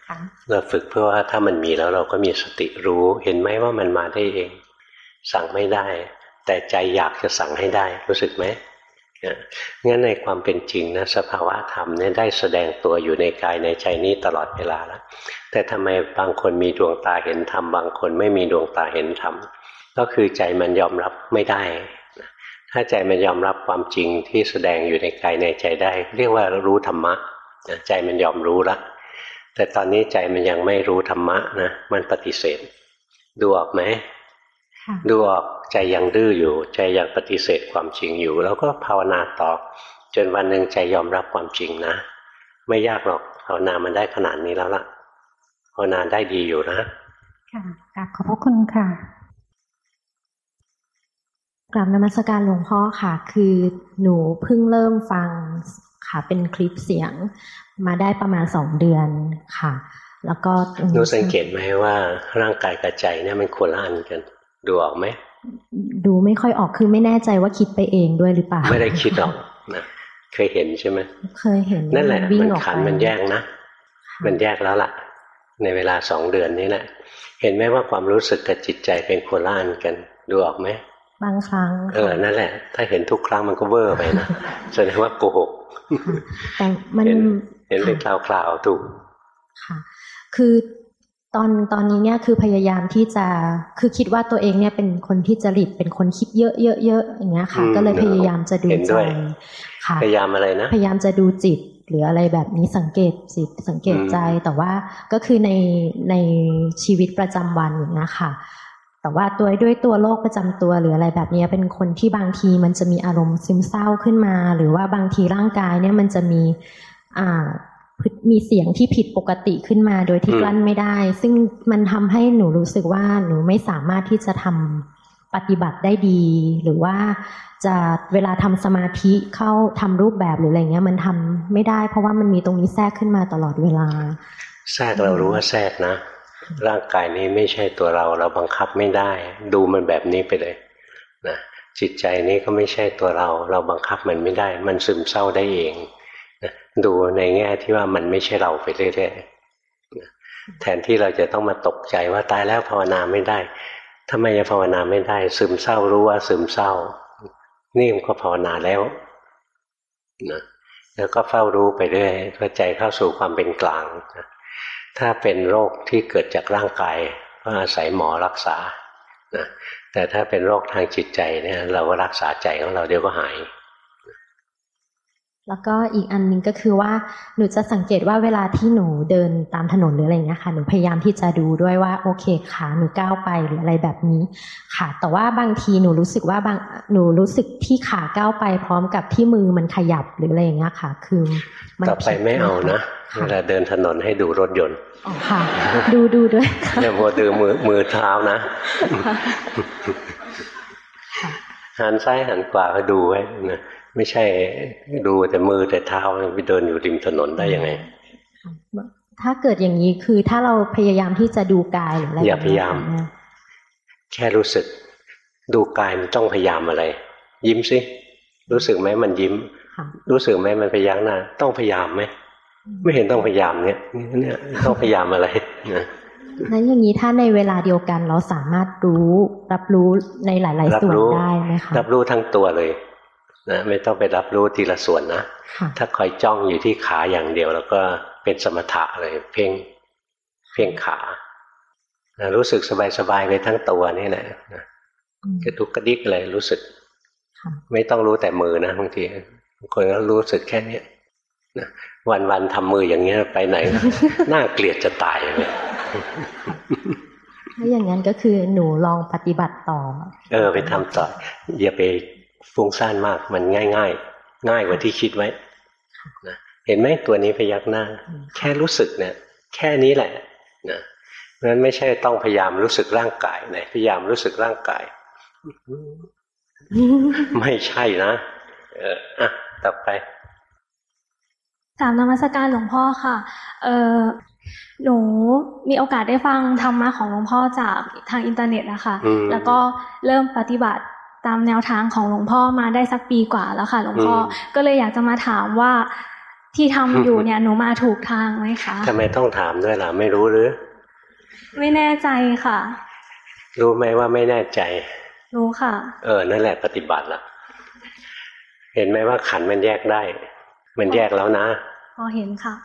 ค่ะเราฝึกเพื่อว่าถ้ามันมีแล้วเราก็มีสติรู้ เห็นไหมว่ามันมาได้เอง สั่งไม่ได้ แต่ใจอยากจะสั่งให้ได้ รู้สึกไหมงั้นในความเป็นจริงนะสภาวะธรรมเนี่ยได้แสดงตัวอยู่ในกายในใจนี้ตลอดเวลาแล้วแต่ทำไมบางคนมีดวงตาเห็นธรรมบางคนไม่มีดวงตาเห็นธรรม ก็คือใจมันยอมรับไม่ได้ ถ้าใจมันยอมรับความจริงที่แสดงอยู่ในกายในใจได้ เรียกว่ารู้ธรรมะใจมันยอมรู้ละแต่ตอนนี้ใจมันยังไม่รู้ธรรมะนะมันปฏิเสธ ดูออกไหมดูออกใจยังดื้ออยู่ ใจยังปฏิเสธความจริงอยู่ แล้วก็ภาวนาต่อจนวันหนึ่งใจยอมรับความจริงนะ ไม่ยากหรอกภาวนามันได้ขนาดนี้แล้วล่ะภาวนาได้ดีอยู่นะค่ะกราบขอบพระคุณค่ะ กราบนมัสการหลวงพ่อค่ะ คือหนูเพิ่งเริ่มฟังค่ะเป็นคลิปเสียงมาได้ประมาณสองเดือนค่ะ แล้วก็หนูสังเกตไหมว่าร่างกายกับใจเนี่ยมันคนละอันกัน ดูออกไหมดูไม่ค่อยออกคือไม่แน่ใจว่าคิดไปเองด้วยหรือเปล่า ไม่ได้คิดหรอกนะเคยเห็นใช่ไหมเคยเห็นนั่นแหละวิ่งมันออกขันไปมันแยกนะมันแยกแล้วล่ะ ในเวลาสองเดือนนี้แหละ เห็นไหมว่าความรู้สึกกับจิตใจเป็นคนละอันกัน ดูออกไหม บางครั้งเออนั่นแหละ ถ้าเห็นทุกครั้งมันก็เวอร์ไปนะแสดงว่าโกหกแต่มันเห็นเห็นเป็นคราวๆถูกค่ะ คือตอนตอนนี้เนี่ยคือพยายามที่จะคือคิดว่าตัวเองเนี่ยเป็นคนที่จริตเป็นคนคิดเยอะเยอะเยอะอย่างเงี้ยค่ะอืมก็เลยพยายามจะดูเห็นใจด้วยค่ะพยายามอะไรนะ พยายามจะดูจิตหรืออะไรแบบนี้สังเกตจิตสังเกตใจอืมแต่ว่าก็คือในในชีวิตประจำวันอย่างเงี้ยค่ะ แต่ว่าตัวด้วยตัวโรคประจำตัวหรืออะไรแบบนี้เป็นคนที่บางทีมันจะมีอารมณ์ซึมเศร้าขึ้นมา หรือว่าบางทีร่างกายเนี่ยมันจะมีอ่ามีเสียงที่ผิดปกติขึ้นมาโดยที่กลั้นไม่ได้ ซึ่งมันทำให้หนูรู้สึกว่าหนูไม่สามารถที่จะทำปฏิบัติได้ดี หรือว่าจะเวลาทำสมาธิเข้าทำรูปแบบหรืออะไรเงี้ย มันทำไม่ได้ เพราะว่ามันมีตรงนี้แทรกขึ้นมาตลอดเวลา แทรกเรารู้ว่าแทรกนะ ร่างกายนี้ไม่ใช่ตัวเรา เราบังคับไม่ได้ ดูมันแบบนี้ไปเลยนะจิตใจนี้ก็ไม่ใช่ตัวเรา เราบังคับมันไม่ได้ มันซึมเศร้าได้เองนะดูในแง่ที่ว่ามันไม่ใช่เราไปเรื่อยๆแทนที่เราจะต้องมาตกใจว่าตายแล้วภาวนาไม่ได้ทำไมจะภาวนาไม่ได้ ซึมเศร้ารู้ว่าซึมเศร้า นี่มันก็ภาวนาแล้วนะแล้วก็เฝ้ารู้ไปเรื่อยเพื่อใจเข้าสู่ความเป็นกลางนะ ถ้าเป็นโรคที่เกิดจากร่างกายก็อาศัยหมอรักษานะแต่ถ้าเป็นโรคทางจิตใจเนี่ยเราก็รักษาใจของเราเดี๋ยวก็หาย แล้วก็อีกอันหนึงก็คือว่าหนูจะสังเกตว่าเวลาที่หนูเดินตามถนนหรืออะไรเงี้ยค่ะหนูพยายามที่จะดูด้วยว่าโอเคขาหนูก้าวไปหรืออะไรแบบนี้ ค่ะ แต่ว่าบางทีหนูรู้สึกว่าบางหนูรู้สึกที่ขาก้าวไปพร้อมกับที่มือมันขยับหรืออะไรอย่างเงี้ยค่ะ คือมันต่อไปไม่เอานะค่ะเวลาเดินถนนให้ดูรถยนต์อ๋อ ค่ะ ดูดูด้วยค่ะอย่ามัวดูมือมือเท้านะหันซ้ายหันขวาก็ดูไว้นะไม่ใช่ดูแต่มือแต่เท้าไปเดินอยู่ริมถนนได้ยังไง ถ้าเกิดอย่างนี้คือถ้าเราพยายามที่จะดูกายหรืออะไรอย่าพยายามแบบนี้ค่ะแค่รู้สึก ดูกายมันต้องพยายามอะไร ยิ้มสิรู้สึกไหมมันยิ้มค่ะรู้สึกไหมมันพยักหน้าต้องพยายามไหม ไม่เห็นต้องพยายามเนี่ยเนี่ยต้องพยายามอะไรนะนั้นอย่างนี้ถ้าในเวลาเดียวกันเราสามารถรู้รับรู้ในหลายรัๆส่วนรู้ได้ไหมคะรับรู้ทั้งตัวเลยนะไม่ต้องไปรับรู้ทีละส่วนนะค่ะถ้าคอยจ้องอยู่ที่ขาอย่างเดียว แล้วก็เป็นสมถะเลย เพ่งเพ่งขานะรู้สึกสบาย ๆ ไปทั้งตัวนี่แหละนะอืมกระดุกกระดิกอะไรรู้สึกค่ะไม่ต้องรู้แต่มือนะบางทีบางคนก็รู้สึกแค่เนี้ย นะวันๆทำมืออย่างเงี้ยไปไหน น่าเกลียดจะตายเลยถ้าอย่างนั้นก็คือหนูลองปฏิบัติต่อ เออ ไปทำต่อ อย่าไปฟุ้งซ่านมากมันง่ายง่ายๆง่ายกว่าที่คิดไว้นะเห็นไหมตัวนี้พยักหน้า แค่รู้สึกเนี่ย แค่นี้แหละนะเพราะฉะนั้นไม่ใช่ต้องพยายามรู้สึกร่างกายนะพยายามรู้สึกร่างกาย ไม่ใช่นะ เอออะต่อไป กราบนมัสการหลวงพ่อค่ะ เออหนูมีโอกาสได้ฟังธรรมะของหลวงพ่อจากทางอินเทอร์เน็ตนะคะอืมแล้วก็เริ่มปฏิบัติตามแนวทางของหลวงพ่อมาได้สักปีกว่าแล้วค่ะ หลวงพ่ออมก็เลยอยากจะมาถามว่าที่ทำอยู่เนี่ยหนูมาถูกทางไหมคะทำไมต้องถามด้วยล่ะ ไม่รู้หรือ ไม่แน่ใจค่ะ รู้ไหมว่าไม่แน่ใจ รู้ค่ะ เออ นั่นแหละปฏิบัติละเห็นไหมว่าขันธ์มันแยกได้ มันแยกแล้วนะพอเห็นค่ะ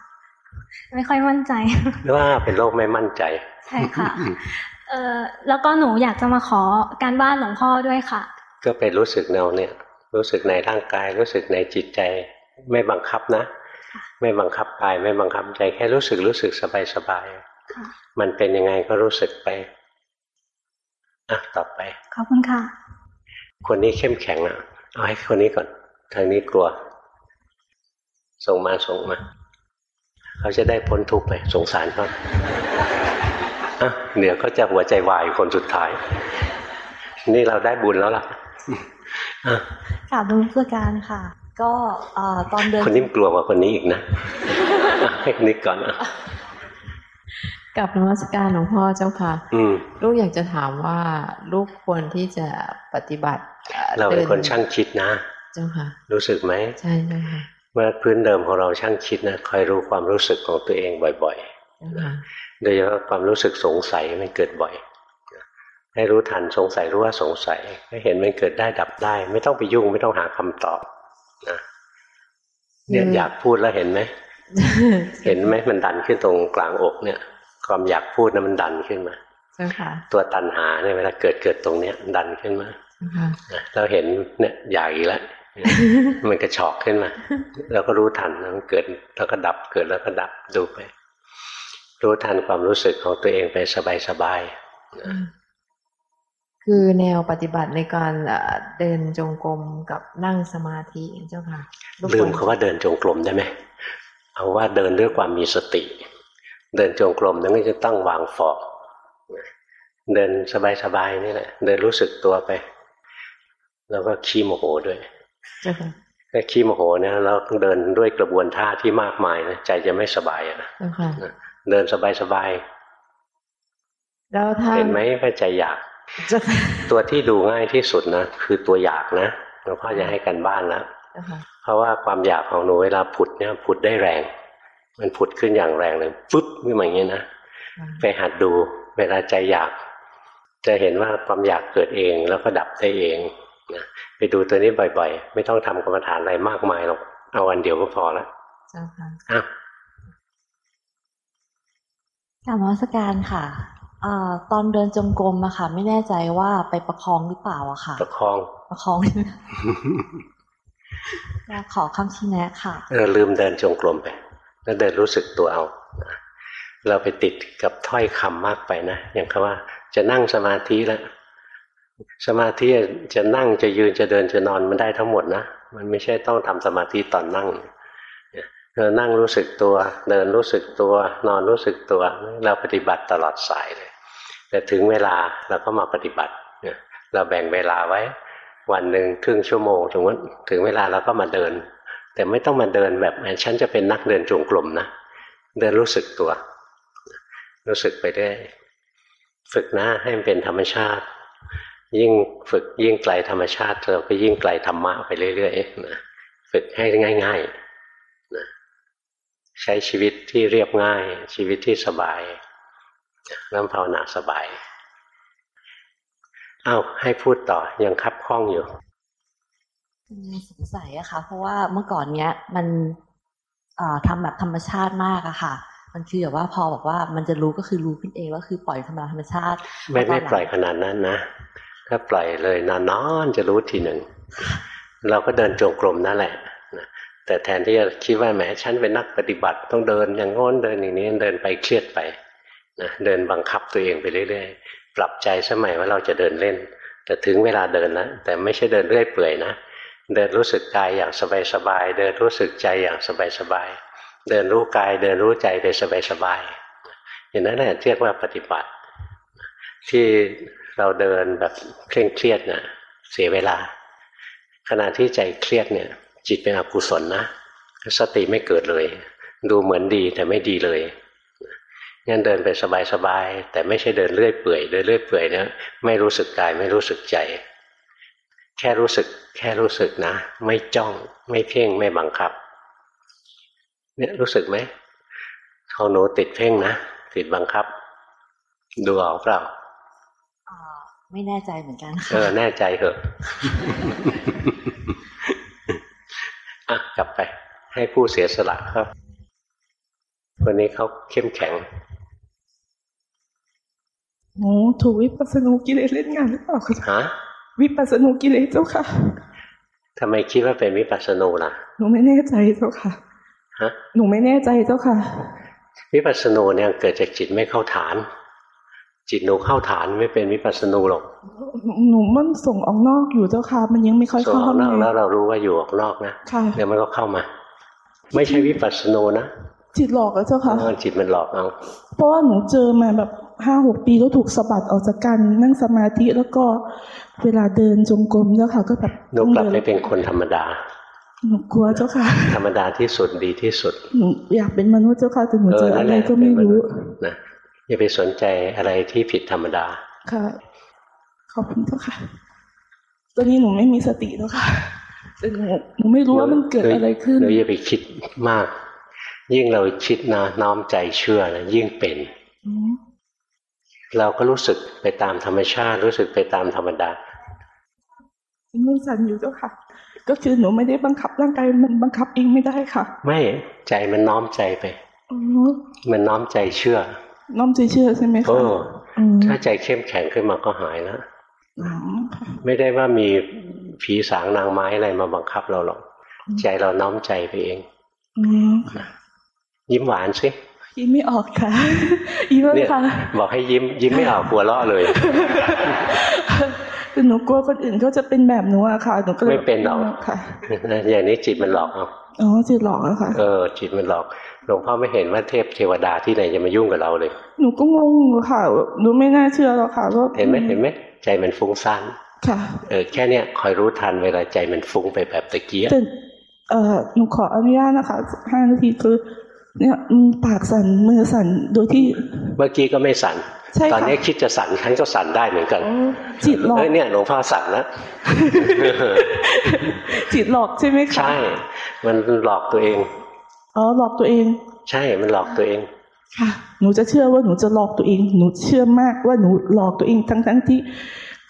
ไม่ค่อยมั่นใจหรือว่าเป็นโรคไม่มั่นใจ ใช่ค่ะเออแล้วก็หนูอยากจะมาขอการบ้านหลวงพ่อด้วยค่ะ ก็ไปรู้สึกแนวเนี่ย รู้สึกในร่างกาย รู้สึกในจิตใจ ไม่บังคับนะ ไม่บังคับกาย ไม่บังคับใจแค่รู้สึกรู้สึกสบายสบายๆค่ะมันเป็นยังไงก็รู้สึกไปอะต่อไปขอบคุณค่ะ คนนี้เข้มแข็งอะเอาให้คนนี้ก่อนทางนี้กลัว ส่งมาส่งมา เขาจะได้พ้นทุกข์ไปสงสารเขาอะเดี๋ยวเขาจะหัวใจวายคนสุดท้าย นี่เราได้บุญแล้วล่ะอะกราบนมัสการค่ะ ก็เอ่อตอนเดินคนนี้กลัวกว่าคนนี้อีกนะอะให้คนนี้ก่อนอะกับนมัสการหลวงพ่อเจ้าค่ะ อืมลูกอยากจะถามว่า ลูกควรที่จะปฏิบัติอ่อเราเป็นคนช่างดิคิดนะ เจ้าค่ะ รู้สึกไหมใช่เจ้าค่ะ เมื่อพื้นเดิมของเราช่างคิดนะคอยรู้ความรู้สึกของตัวเองบ่อยๆเจ้าค่ะโดยเฉพาะความรู้สึกสงสัยมันเกิดบ่อยให้รู้ทันสงสัยรู้ว่าสงสัยให้เห็นมันเกิดได้ดับได้ ไม่ต้องไปยุ่งไม่ต้องหาคำตอบนะเนี่ยอยากพูดแล้วเห็นไหมเห็นไหมมันดันขึ้นตรงกลางอกเนี่ย ความอยากพูดนะมันดันขึ้นมาเจ้าค่ะตัวตันหาเนี่ยเวลาเกิดเกิดตรงเนี้ยดันขึ้นมาเจ้าค่ะนะเราเห็นเนี่ยอยากอีกแล้ว มันกระชอกขึ้นมาแล้วก็รู้ทันนะมันเกิดแล้วก็ดับเกิดแล้วก็ดับดูไป รู้ทันความรู้สึกของตัวเองไปสบายๆนะคือแนวปฏิบัติในการเอ่อเดินจงกรมกับนั่งสมาธิเจ้าค่ะกลืวมรคาว่าเดินจงกรมได้ไหมเอาว่าเดินด้วยความมีสติ เดินจงกรมนั้นก็จะตั้งวางฟอกเดินสบายๆนี่แหละ เดินรู้สึกตัวไป แล้วก็ขี้โมโหด้วยเจ้าค่ะ ถ้าขี้โมโหเนี่ยเราเดินด้วยกระบวนท่าที่มากมายนะใจจะไม่สบายอะเจ้าค่ะเดินสบายแล้วถ้าๆเห็นไหมว่าใจอยากเจ้าค่ะตัวที่ดูง่ายที่สุดนะคือตัวอยากนะหลวงพ่อจะให้กันบ้านแล้วเจ้าค่ะเพราะว่าความอยากของหนูเวลาผุดเนี่ยผุดได้แรง มันผุดขึ้นอย่างแรงเลยปุ๊บขึ้นมาอย่างนี้นะไปหัดดูเวลาใจอยาก จะเห็นว่าความอยากเกิดเองแล้วก็ดับได้เอง นะไปดูตัวนี้บ่อย ๆ ไม่ต้องทำกรรมฐานอะไรมากมายหรอกเอาวันเดียวก็พอละเจ้าค่ะอะกราบนมัสการค่ะเอ่อตอนเดินจงกรมอะค่ะ ไม่แน่ใจว่าไปประคองหรือเปล่าอะค่ะ ประคองประคองอยากขอคำชี้แนะค่ะเออลืมเดินจงกรมไป แล้วเดินรู้สึกตัวเอานะเราไปติดกับถ้อยคำมากไปนะอย่างคำว่าจะนั่งสมาธิแล้ว สมาธิจะนั่งจะยืนจะเดินจะนอนมันได้ทั้งหมดนะ มันไม่ใช่ต้องทำสมาธิตอนนั่งเรานั่งรู้สึกตัว เดินรู้สึกตัว นอนรู้สึกตัว เราปฏิบัติตลอดสายเลย แต่ถึงเวลาเราก็มาปฏิบัติเราแบ่งเวลาไว้ วันหนึ่งครึ่งชั่วโมงถึงว่าถึงเวลาเราก็มาเดิน แต่ไม่ต้องมาเดินแบบฉันจะเป็นนักเดินจงกรมนะเดินรู้สึกตัว รู้สึกไปได้ ฝึกนะให้มันเป็นธรรมชาติ ยิ่งฝึกยิ่งไกลธรรมชาติเราก็ยิ่งไกลธรรมะไปเรื่อยๆนะฝึกให้ง่ายๆนะใช้ชีวิตที่เรียบง่าย ชีวิตที่สบายเริ่มภาวนาสบายอ้าวให้พูดต่อยังคับข้องอยู่สงสัยอะค่ะ เพราะว่าเมื่อก่อนเนี้ย มันทำแบบธรรมชาติมากอะค่ะ มันคือแบบว่าพอบอกว่ามันจะรู้ก็คือรู้ขึ้นเองว่าคือปล่อยธรรมธรรมชาติ ไม่ไม่ปล่อยขนาดนั้นนะ ถ้าปล่อยเลยนานนจะรู้ทีหนึ่งเราก็เดินจงกรมนั่นแหละแต่แทนที่จะคิดว่าแหมฉันเป็นนักปฏิบัติ ต้องเดินอย่างง้นเดินอย่างนี้เดินไปเครียดไปนะเดินบังคับตัวเองไปเรื่อยๆปรับใจสมัยว่าเราจะเดินเล่น แต่ถึงเวลาเดินนะแต่ไม่ใช่เดินเรื่อยเปื่อยนะเดินรู้สึกกายอย่างสบายๆเดินรู้สึกใจอย่างสบายๆเดินรู้กายเดินรู้ใจไปสบายๆอย่างนั้นแหละเรียกว่าปฏิบัติ ที่ เราเดินแบบเคร่งเครียดเนะ่ยเสียเวลา ขณะที่ใจเครียดเนี่ย จิตเป็นอกุศลนะสติไม่เกิดเลย ดูเหมือนดีแต่ไม่ดีเลยงั้นเดินไปสบายๆแต่ไม่ใช่เดินเรื่อยเปื่อยเดินเรื่อยเปื่อยเนี่ยไม่รู้สึกกายไม่รู้สึกใจ แค่รู้สึก แค่รู้สึกนะ ไม่จ้องไม่เพ่งไม่บังคับ เนี่ยรู้สึกไหมเขาหนูติดเพ่งนะติดบังคับ ดูออกเปล่า ไม่แน่ใจเหมือนกันเออแน่ใจเหอะอะกลับไป ให้ผู้เสียสละครับคนนี้เขาเข้มแข็งโอ้ถูกวิปัสสนูกิเลสเล่นงานหรือเปล่าคะฮะวิปัสสนูกิเลสเจ้าค่ะทำไมคิดว่าเป็นวิปัสสนูล่ะ หนูไม่แน่ใจเจ้าค่ะฮะหนูไม่แน่ใจเจ้าค่ะ วิปัสสนูเนี่ยเกิดจากจิตไม่เข้าฐาน จิตหนูเข้าฐานไม่เป็นวิปัสสนูหรอกหนูมันส่งออกนอกอยู่เจ้าค่ะ มันยังไม่ค่อยเข้าส่งออกนอกแล้วเรารู้ว่าอยู่ออกนอกนะเดี๋ยวมันก็เข้ามา ไม่ใช่วิปัสสนูนะจิตหลอกแล้วเจ้าค่ะจิตมันหลอกเอาเพราะว่าหนูเจอมาแบบห้าหกปีแล้วถูกสะบัดออกจากการนั่งสมาธิแล้วก็เวลาเดินจงกรมเจ้าค่ะก็แบบหนูกลับไปเป็นคนธรรมดาหนูกลัวเจ้าค่ะ ธรรมดาที่สุดดีที่สุดหนูอยากเป็นมนุษย์เจ้าค่ะแต่หนูเจออะไรก็ไม่รู้นะ อย่าไปสนใจอะไรที่ผิดธรรมดา ค่ะ ขอบคุณเจ้าค่ะ ตอนนี้หนูไม่มีสติแล้วค่ะแต่หนูหนูไม่รู้ว่ามันเกิดอะไรขึ้นเราอย่าไปคิดมาก ยิ่งเราคิดนะน้อมใจเชื่อนะยิ่งเป็นเราก็รู้สึกไปตามธรรมชาติ รู้สึกไปตามธรรมดามือสั่นอยู่เจ้าค่ะ ก็คือหนูไม่ได้บังคับร่างกายมันบังคับเองไม่ได้ค่ะ ไม่ใจมันน้อมใจไปมันน้อมใจเชื่อ น้อมใจเชื่อใช่ไหมคะถ้าใจเข้มแข็งขึ้นมาก็หายแล้วไม่ได้ว่ามีผีสางนางไม้อะไรมาบังคับเราหรอก ใจเราน้อมใจไปเองยิ้มหวานสิยิ้มไม่ออกค่ะยิ้มค่ะบอกให้ยิ้ม ยิ้มไม่ออกกลัวเลาะเลยคือหนูกลัวคนอื่นเขาจะเป็นแบบหนูอะค่ะหนูก็เลยไม่เป็นหรอกค่ะอย่างนี้จิตมันหลอกเอา อ๋อจิตหลอกอะค่ะเออจิตมันหลอกหลวงพ่อไม่เห็นว่าเทพเทวดาที่ไหนจะมายุ่งกับเราเลย หนูก็งงค่ะหนูไม่น่าเชื่อหรอกค่ะว่าเห็นไหมเห็นไหมใจมันฟุ้งซ่านค่ะเออแค่เนี้ยคอยรู้ทันเวลาใจมันฟุ้งไปแบบตะเกียบเออหนูขออนุญาตนะคะห้านาทีคือเนี่ยปากสั่นมือสั่นโดยที่ เมื่อกี้ก็ไม่สั่น ตอนนี้คิดจะสั่นฉันก็สั่นได้เหมือนกันจิตหลอกเนี่ยหลวงพ่อสั่นแล้วจิตหลอกใช่ไหมคะใช่ มันหลอกตัวเองอ๋อหลอกตัวเอง ใช่มันหลอกตัวเองค่ะ หนูจะเชื่อว่าหนูจะหลอกตัวเอง หนูเชื่อมากว่าหนูหลอกตัวเองทั้งทั้งที่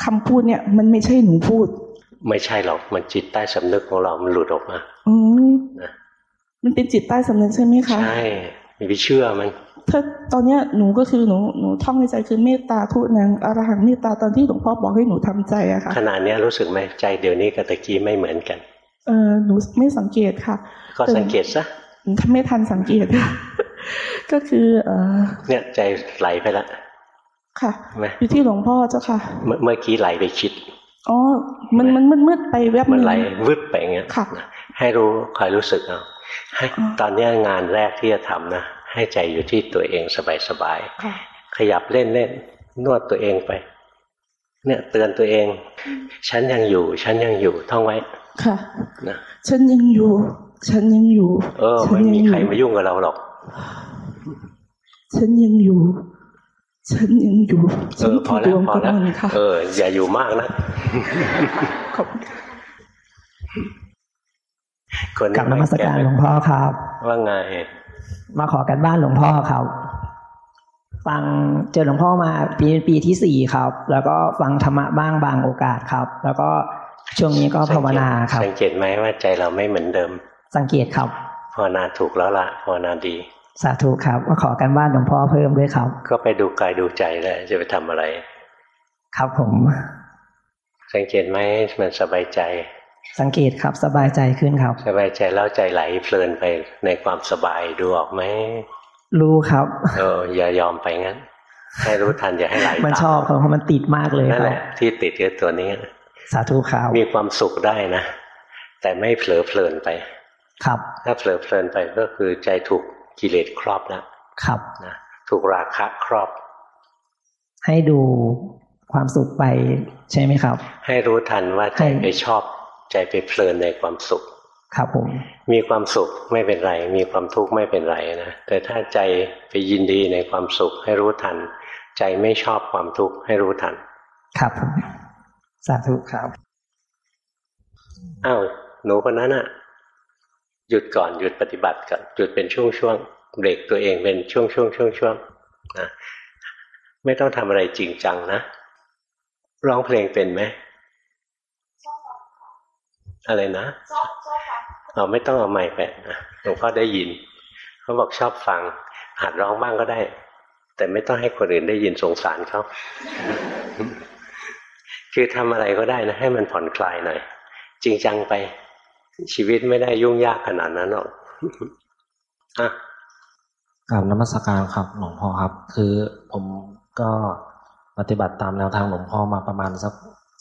คำพูดเนี่ย มันไม่ใช่หนูพูด ไม่ใช่หรอกมันจิตใต้สำนึกของเรามันหลุดออกมา อืมนะมันเป็นจิตใต้สำนึกใช่ไหมคะใช่ไม่ไปเชื่อมัน ถ้าตอนเนี้ยหนูก็คือหนูหนูท่องในใจคือเมตตาทุนังอรหังเมตตาตอนที่หลวงพ่อบอกให้หนูทำใจอะค่ะขนาดนี้รู้สึกไหมใจเดี๋ยวนี้กับตะกี้ไม่เหมือนกัน เออหนูไม่สังเกตค่ะ ก็สังเกตซะถ้าไม่ทันสังเกตก็คือเออเนี่ยใจไหลไปแล้วค่ะอยู่ที่หลวงพ่อเจ้าค่ะ เมื่อกี้ไหลไปคิดอ๋อมันมันมืดมืดไปแวบมันไหลวืดไปเงี้ยให้รู้คอยรู้สึกเอาให้ตอนนี้งานแรกที่จะทำนะ ให้ใจอยู่ที่ตัวเองสบายๆขยับเล่นเล่นนวดตัวเองไป เนี่ยเตือนตัวเอง ฉันยังอยู่ ฉันยังอยู่ท่องไว้ ค่ะนะฉันยังอยู่ ฉันยังอยู่ เออไม่มีใครมายุ่งกับเราหรอก ฉันยังอยู่ ฉันยังอยู่เอฉันอพอดแล้ววงพอกำแล้ลัวงค่ะเออ อย่าอยู่มากนะขอบคุณค่ะคนกับนมัสการหลวงพ่อครับ ว่าไง มาขอกันบ้านหลวงพ่อครับฟังเจอหลวงพ่อมาปีปีที่สี่ครับ แล้วก็ฟังธรรมะบ้างบางโอกาสครับ แล้วก็ช่วงนี้ก็ภาวนาครับ สังเกตไหมว่าใจเราไม่เหมือนเดิม สังเกตครับภาวนาถูกแล้วล่ะภาวนาดี สาธุครับก็ขอกันบ้านหลวงพ่อเพิ่มด้วยครับ ก็ไปดูกายดูใจแล้วจะไปทำอะไร ครับผม สังเกตไหมมันสบายใจ สังเกตครับสบายใจขึ้นครับ สบายใจแล้วใจไหลเพลินไปในความสบายดูออกไหมรู้ครับ เอออย่ายอมไปงั้น ให้รู้ทันอย่าให้ไหลมันตาชอบครับเพราะมันติดมากเลยนั่นคแหรับละที่ติดคือตัวนี้ สาธุครับมีความสุขได้นะ แต่ไม่เผลอเพลินไป ครับ ถ้าเผลอเพลินไปก็คือใจถูกกิเลสครอบแล้วครับนะถูกราคะครอบ ให้ดูความสุขไปใช่ไหมครับ ให้รู้ทันว่าใจให้ไปชอบ ใจไปเพลินในความสุข ครับผม มีความสุขไม่เป็นไร มีความทุกข์ไม่เป็นไรนะ แต่ถ้าใจไปยินดีในความสุขให้รู้ทัน ใจไม่ชอบความทุกข์ให้รู้ทัน ครับผมสาธุครับอ้าวหนูคนนั้นอะหยุดก่อนหยุดปฏิบัติก่อนหยุดเป็นช่วงๆเบรกตัวเองเป็นช่วงช่วงช่วงช่วงนะไม่ต้องทำอะไรจริงจังนะร้องเพลงเป็นไหม อะไรนะเราไม่ต้องเอาไมค์ไปนะหลวงพ่อได้ยินเขาบอกชอบฟังหัดร้องบ้างก็ได้ แต่ไม่ต้องให้คนอื่นได้ยินสงสารเขาคือทำอะไรก็ได้นะให้มันผ่อนคลายหน่อยจริงจังไปชีวิตไม่ได้ยุ่งยากขนาดนั้นหรอกอะกราบนมัสการครับหลวงพ่อครับ คือผมก็ปฏิบัติตามแนวทางหลวงพ่อมาประมาณสัก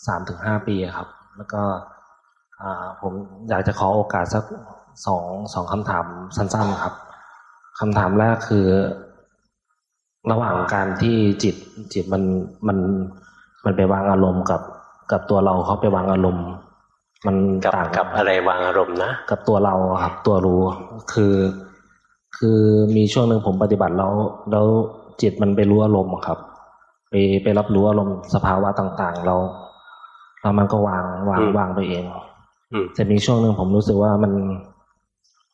สามถึงห้าปีครับ แล้วก็อ่า ผมอยากจะขอโอกาสสักสองสองคำถามสั้น ๆครับคำถามแรกคือ ระหว่างการที่จิตจิตมันมันมันไปวางอารมณ์กับกับตัวเราเขาไปวางอารมณ์ มันกับต่างกับอะไรวางอารมณ์นะกับตัวเราอะครับตัวรู้คือ คือมีช่วงหนึ่งผมปฏิบัติแล้วแล้วจิตมันไปรู้อารมณ์อะครับ ไปไปรับรู้อารมณ์สภาวะต่างๆ เราแล้วมันก็วางวางอืมวางไปเอง อืมแต่มีช่วงหนึ่งผมรู้สึกว่ามัน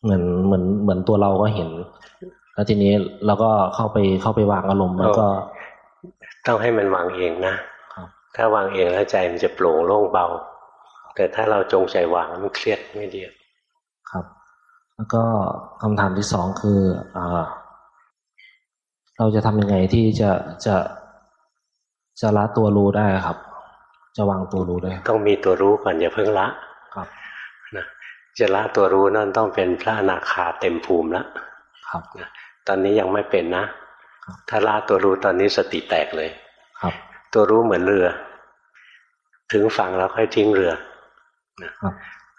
เหมือนเหมือนเหมือนตัวเราก็เห็น แล้วทีนี้เราก็เข้าไปเข้าไปวางอารมณ์มันก็ ต้องให้มันวางเองนะครับถ้าวางเองแล้วใจมันจะโปร่งโล่งเบา แต่ถ้าเราจงใจวางมันเครียดไม่ดีครับ แล้วก็คำถามที่สองคืออ่าเราจะทำยังไงที่จะจะจะละตัวรู้ได้ครับ จะวางตัวรู้ได้ ต้องมีตัวรู้ก่อนอย่าเพิ่งละ ครับนะจะละตัวรู้นั่นต้องเป็นพระอนาคาเต็มภูมิแล้วครับตอนนี้ยังไม่เป็นนะ ถ้าละตัวรู้ตอนนี้สติแตกเลยครับ ตัวรู้เหมือนเรือ ถึงฝั่งแล้วค่อยทิ้งเรือนะครับ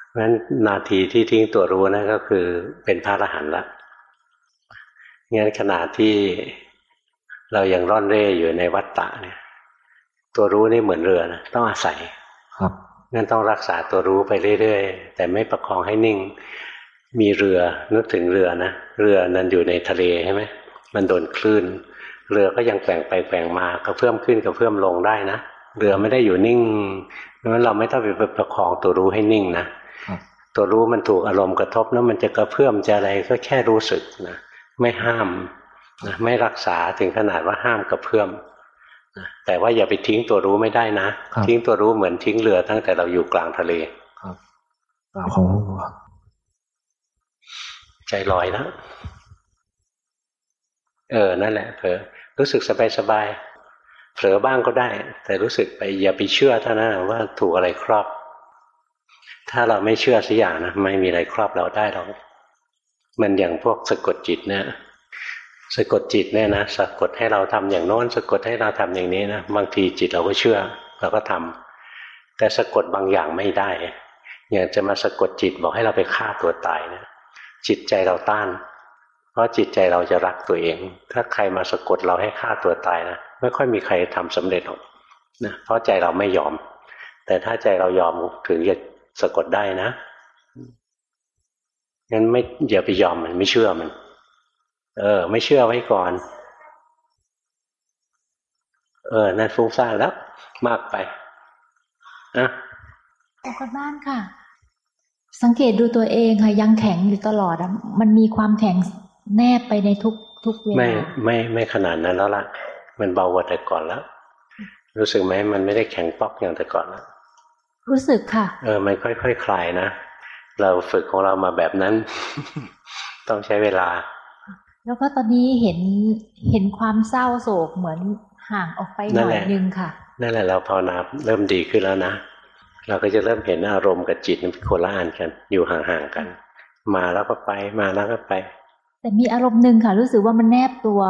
เพราะฉะนั้นนาทีที่ทิ้งตัวรู้นั่นก็คือเป็นพระอรหันต์ละงั้นขณะที่เรายังร่อนเร่อยู่ในวัฏฏะเนี่ย ตัวรู้นี่เหมือนเรือนะต้องอาศัยครับ งั้นต้องรักษาตัวรู้ไปเรื่อยๆ แต่ไม่ประคองให้นิ่ง มีเรือนึกถึงเรือนะ เรือนั้นอยู่ในทะเลใช่ไหมมันโดนคลื่น เรือก็ยังแกว่งไปแกว่งมากระเพื่อมขึ้นกระเพื่อมลงได้นะเรือไม่ได้อยู่นิ่งเพราะฉะนั้นเราไม่ต้องไปประคองตัวรู้ให้นิ่งนะตัวรู้มันถูกอารมณ์กระทบแล้วมันจะกระเพื่อมจะอะไรก็แค่รู้สึกนะไม่ห้ามนะไม่รักษาถึงขนาดว่าห้ามกระเพื่อม แต่ว่าอย่าไปทิ้งตัวรู้ไม่ได้นะครับทิ้งตัวรู้เหมือนทิ้งเรือตั้งแต่เราอยู่กลางทะเลครับกราบของหลวงพ่อครับใจลอยแล้วเออ นั่นแหละเผลอรู้สึกสบายสบายๆเผลอบ้างก็ได้ แต่รู้สึกไปอย่าไปเชื่อเท่านั้นนะว่าถูกอะไรครอบ ถ้าเราไม่เชื่อสักอย่างนะไม่มีอะไรครอบเราได้หรอกมันอย่างพวกสะกดจิตเนี่ย สะกดจิตเนี่ยนะสะกดให้เราทำอย่างโน้น สะกดให้เราทำอย่างนี้นะบางทีจิตเราก็เชื่อ เราก็ทำแต่สะกดบางอย่างไม่ได้อย่างจะมาสะกดจิตบอกให้เราไปฆ่าตัวตายเนี่ยจิตใจเราต้าน เพราะจิตใจเราจะรักตัวเอง ถ้าใครมาสะกดเราให้ฆ่าตัวตายนะไม่ค่อยมีใครทำสำเร็จหรอกนะเพราะใจเราไม่ยอม แต่ถ้าใจเรายอมถึงจะสะกดได้นะงั้นไม่อย่าไปยอมมันไม่เชื่อมัน เออ ไม่เชื่อไว้ก่อน เออ นั่นฟุ้งซ่านแล้ว มากไปอะตกกันบ้านค่ะ สังเกตดูตัวเองค่ะ ยังแข็งอยู่ตลอดอะมันมีความแข็งแนบไปในทุกทุกเวไม่ลาไม่ไม่ขนาดนั้นแล้วล่ะ มันเบากว่าแต่ก่อนแล้ว รู้สึกไหมมันไม่ได้แข็งป๊อกอย่างแต่ก่อนแล้วรู้สึกค่ะ เออ มันค่อยๆคคลายนะ เราฝึกของเรามาแบบนั้น ต้องใช้เวลา แล้วก็ตอนนี้เห็นเห็นความเศร้าโศกเหมือนห่างออกไปหนั่น่นอแหยละนึงค่ะนั่นแหละเราภาวนาเริ่มดีขึ้นแล้วนะเราก็จะเริ่มเห็นอารมณ์กับจิตมันเป็นคนละอันกัน อยู่ห่างๆกัน มาแล้วก็ไปมาแล้วก็ไป แต่มีอารมณ์หนึ่งค่ะ รู้สึกว่ามันแนบตัว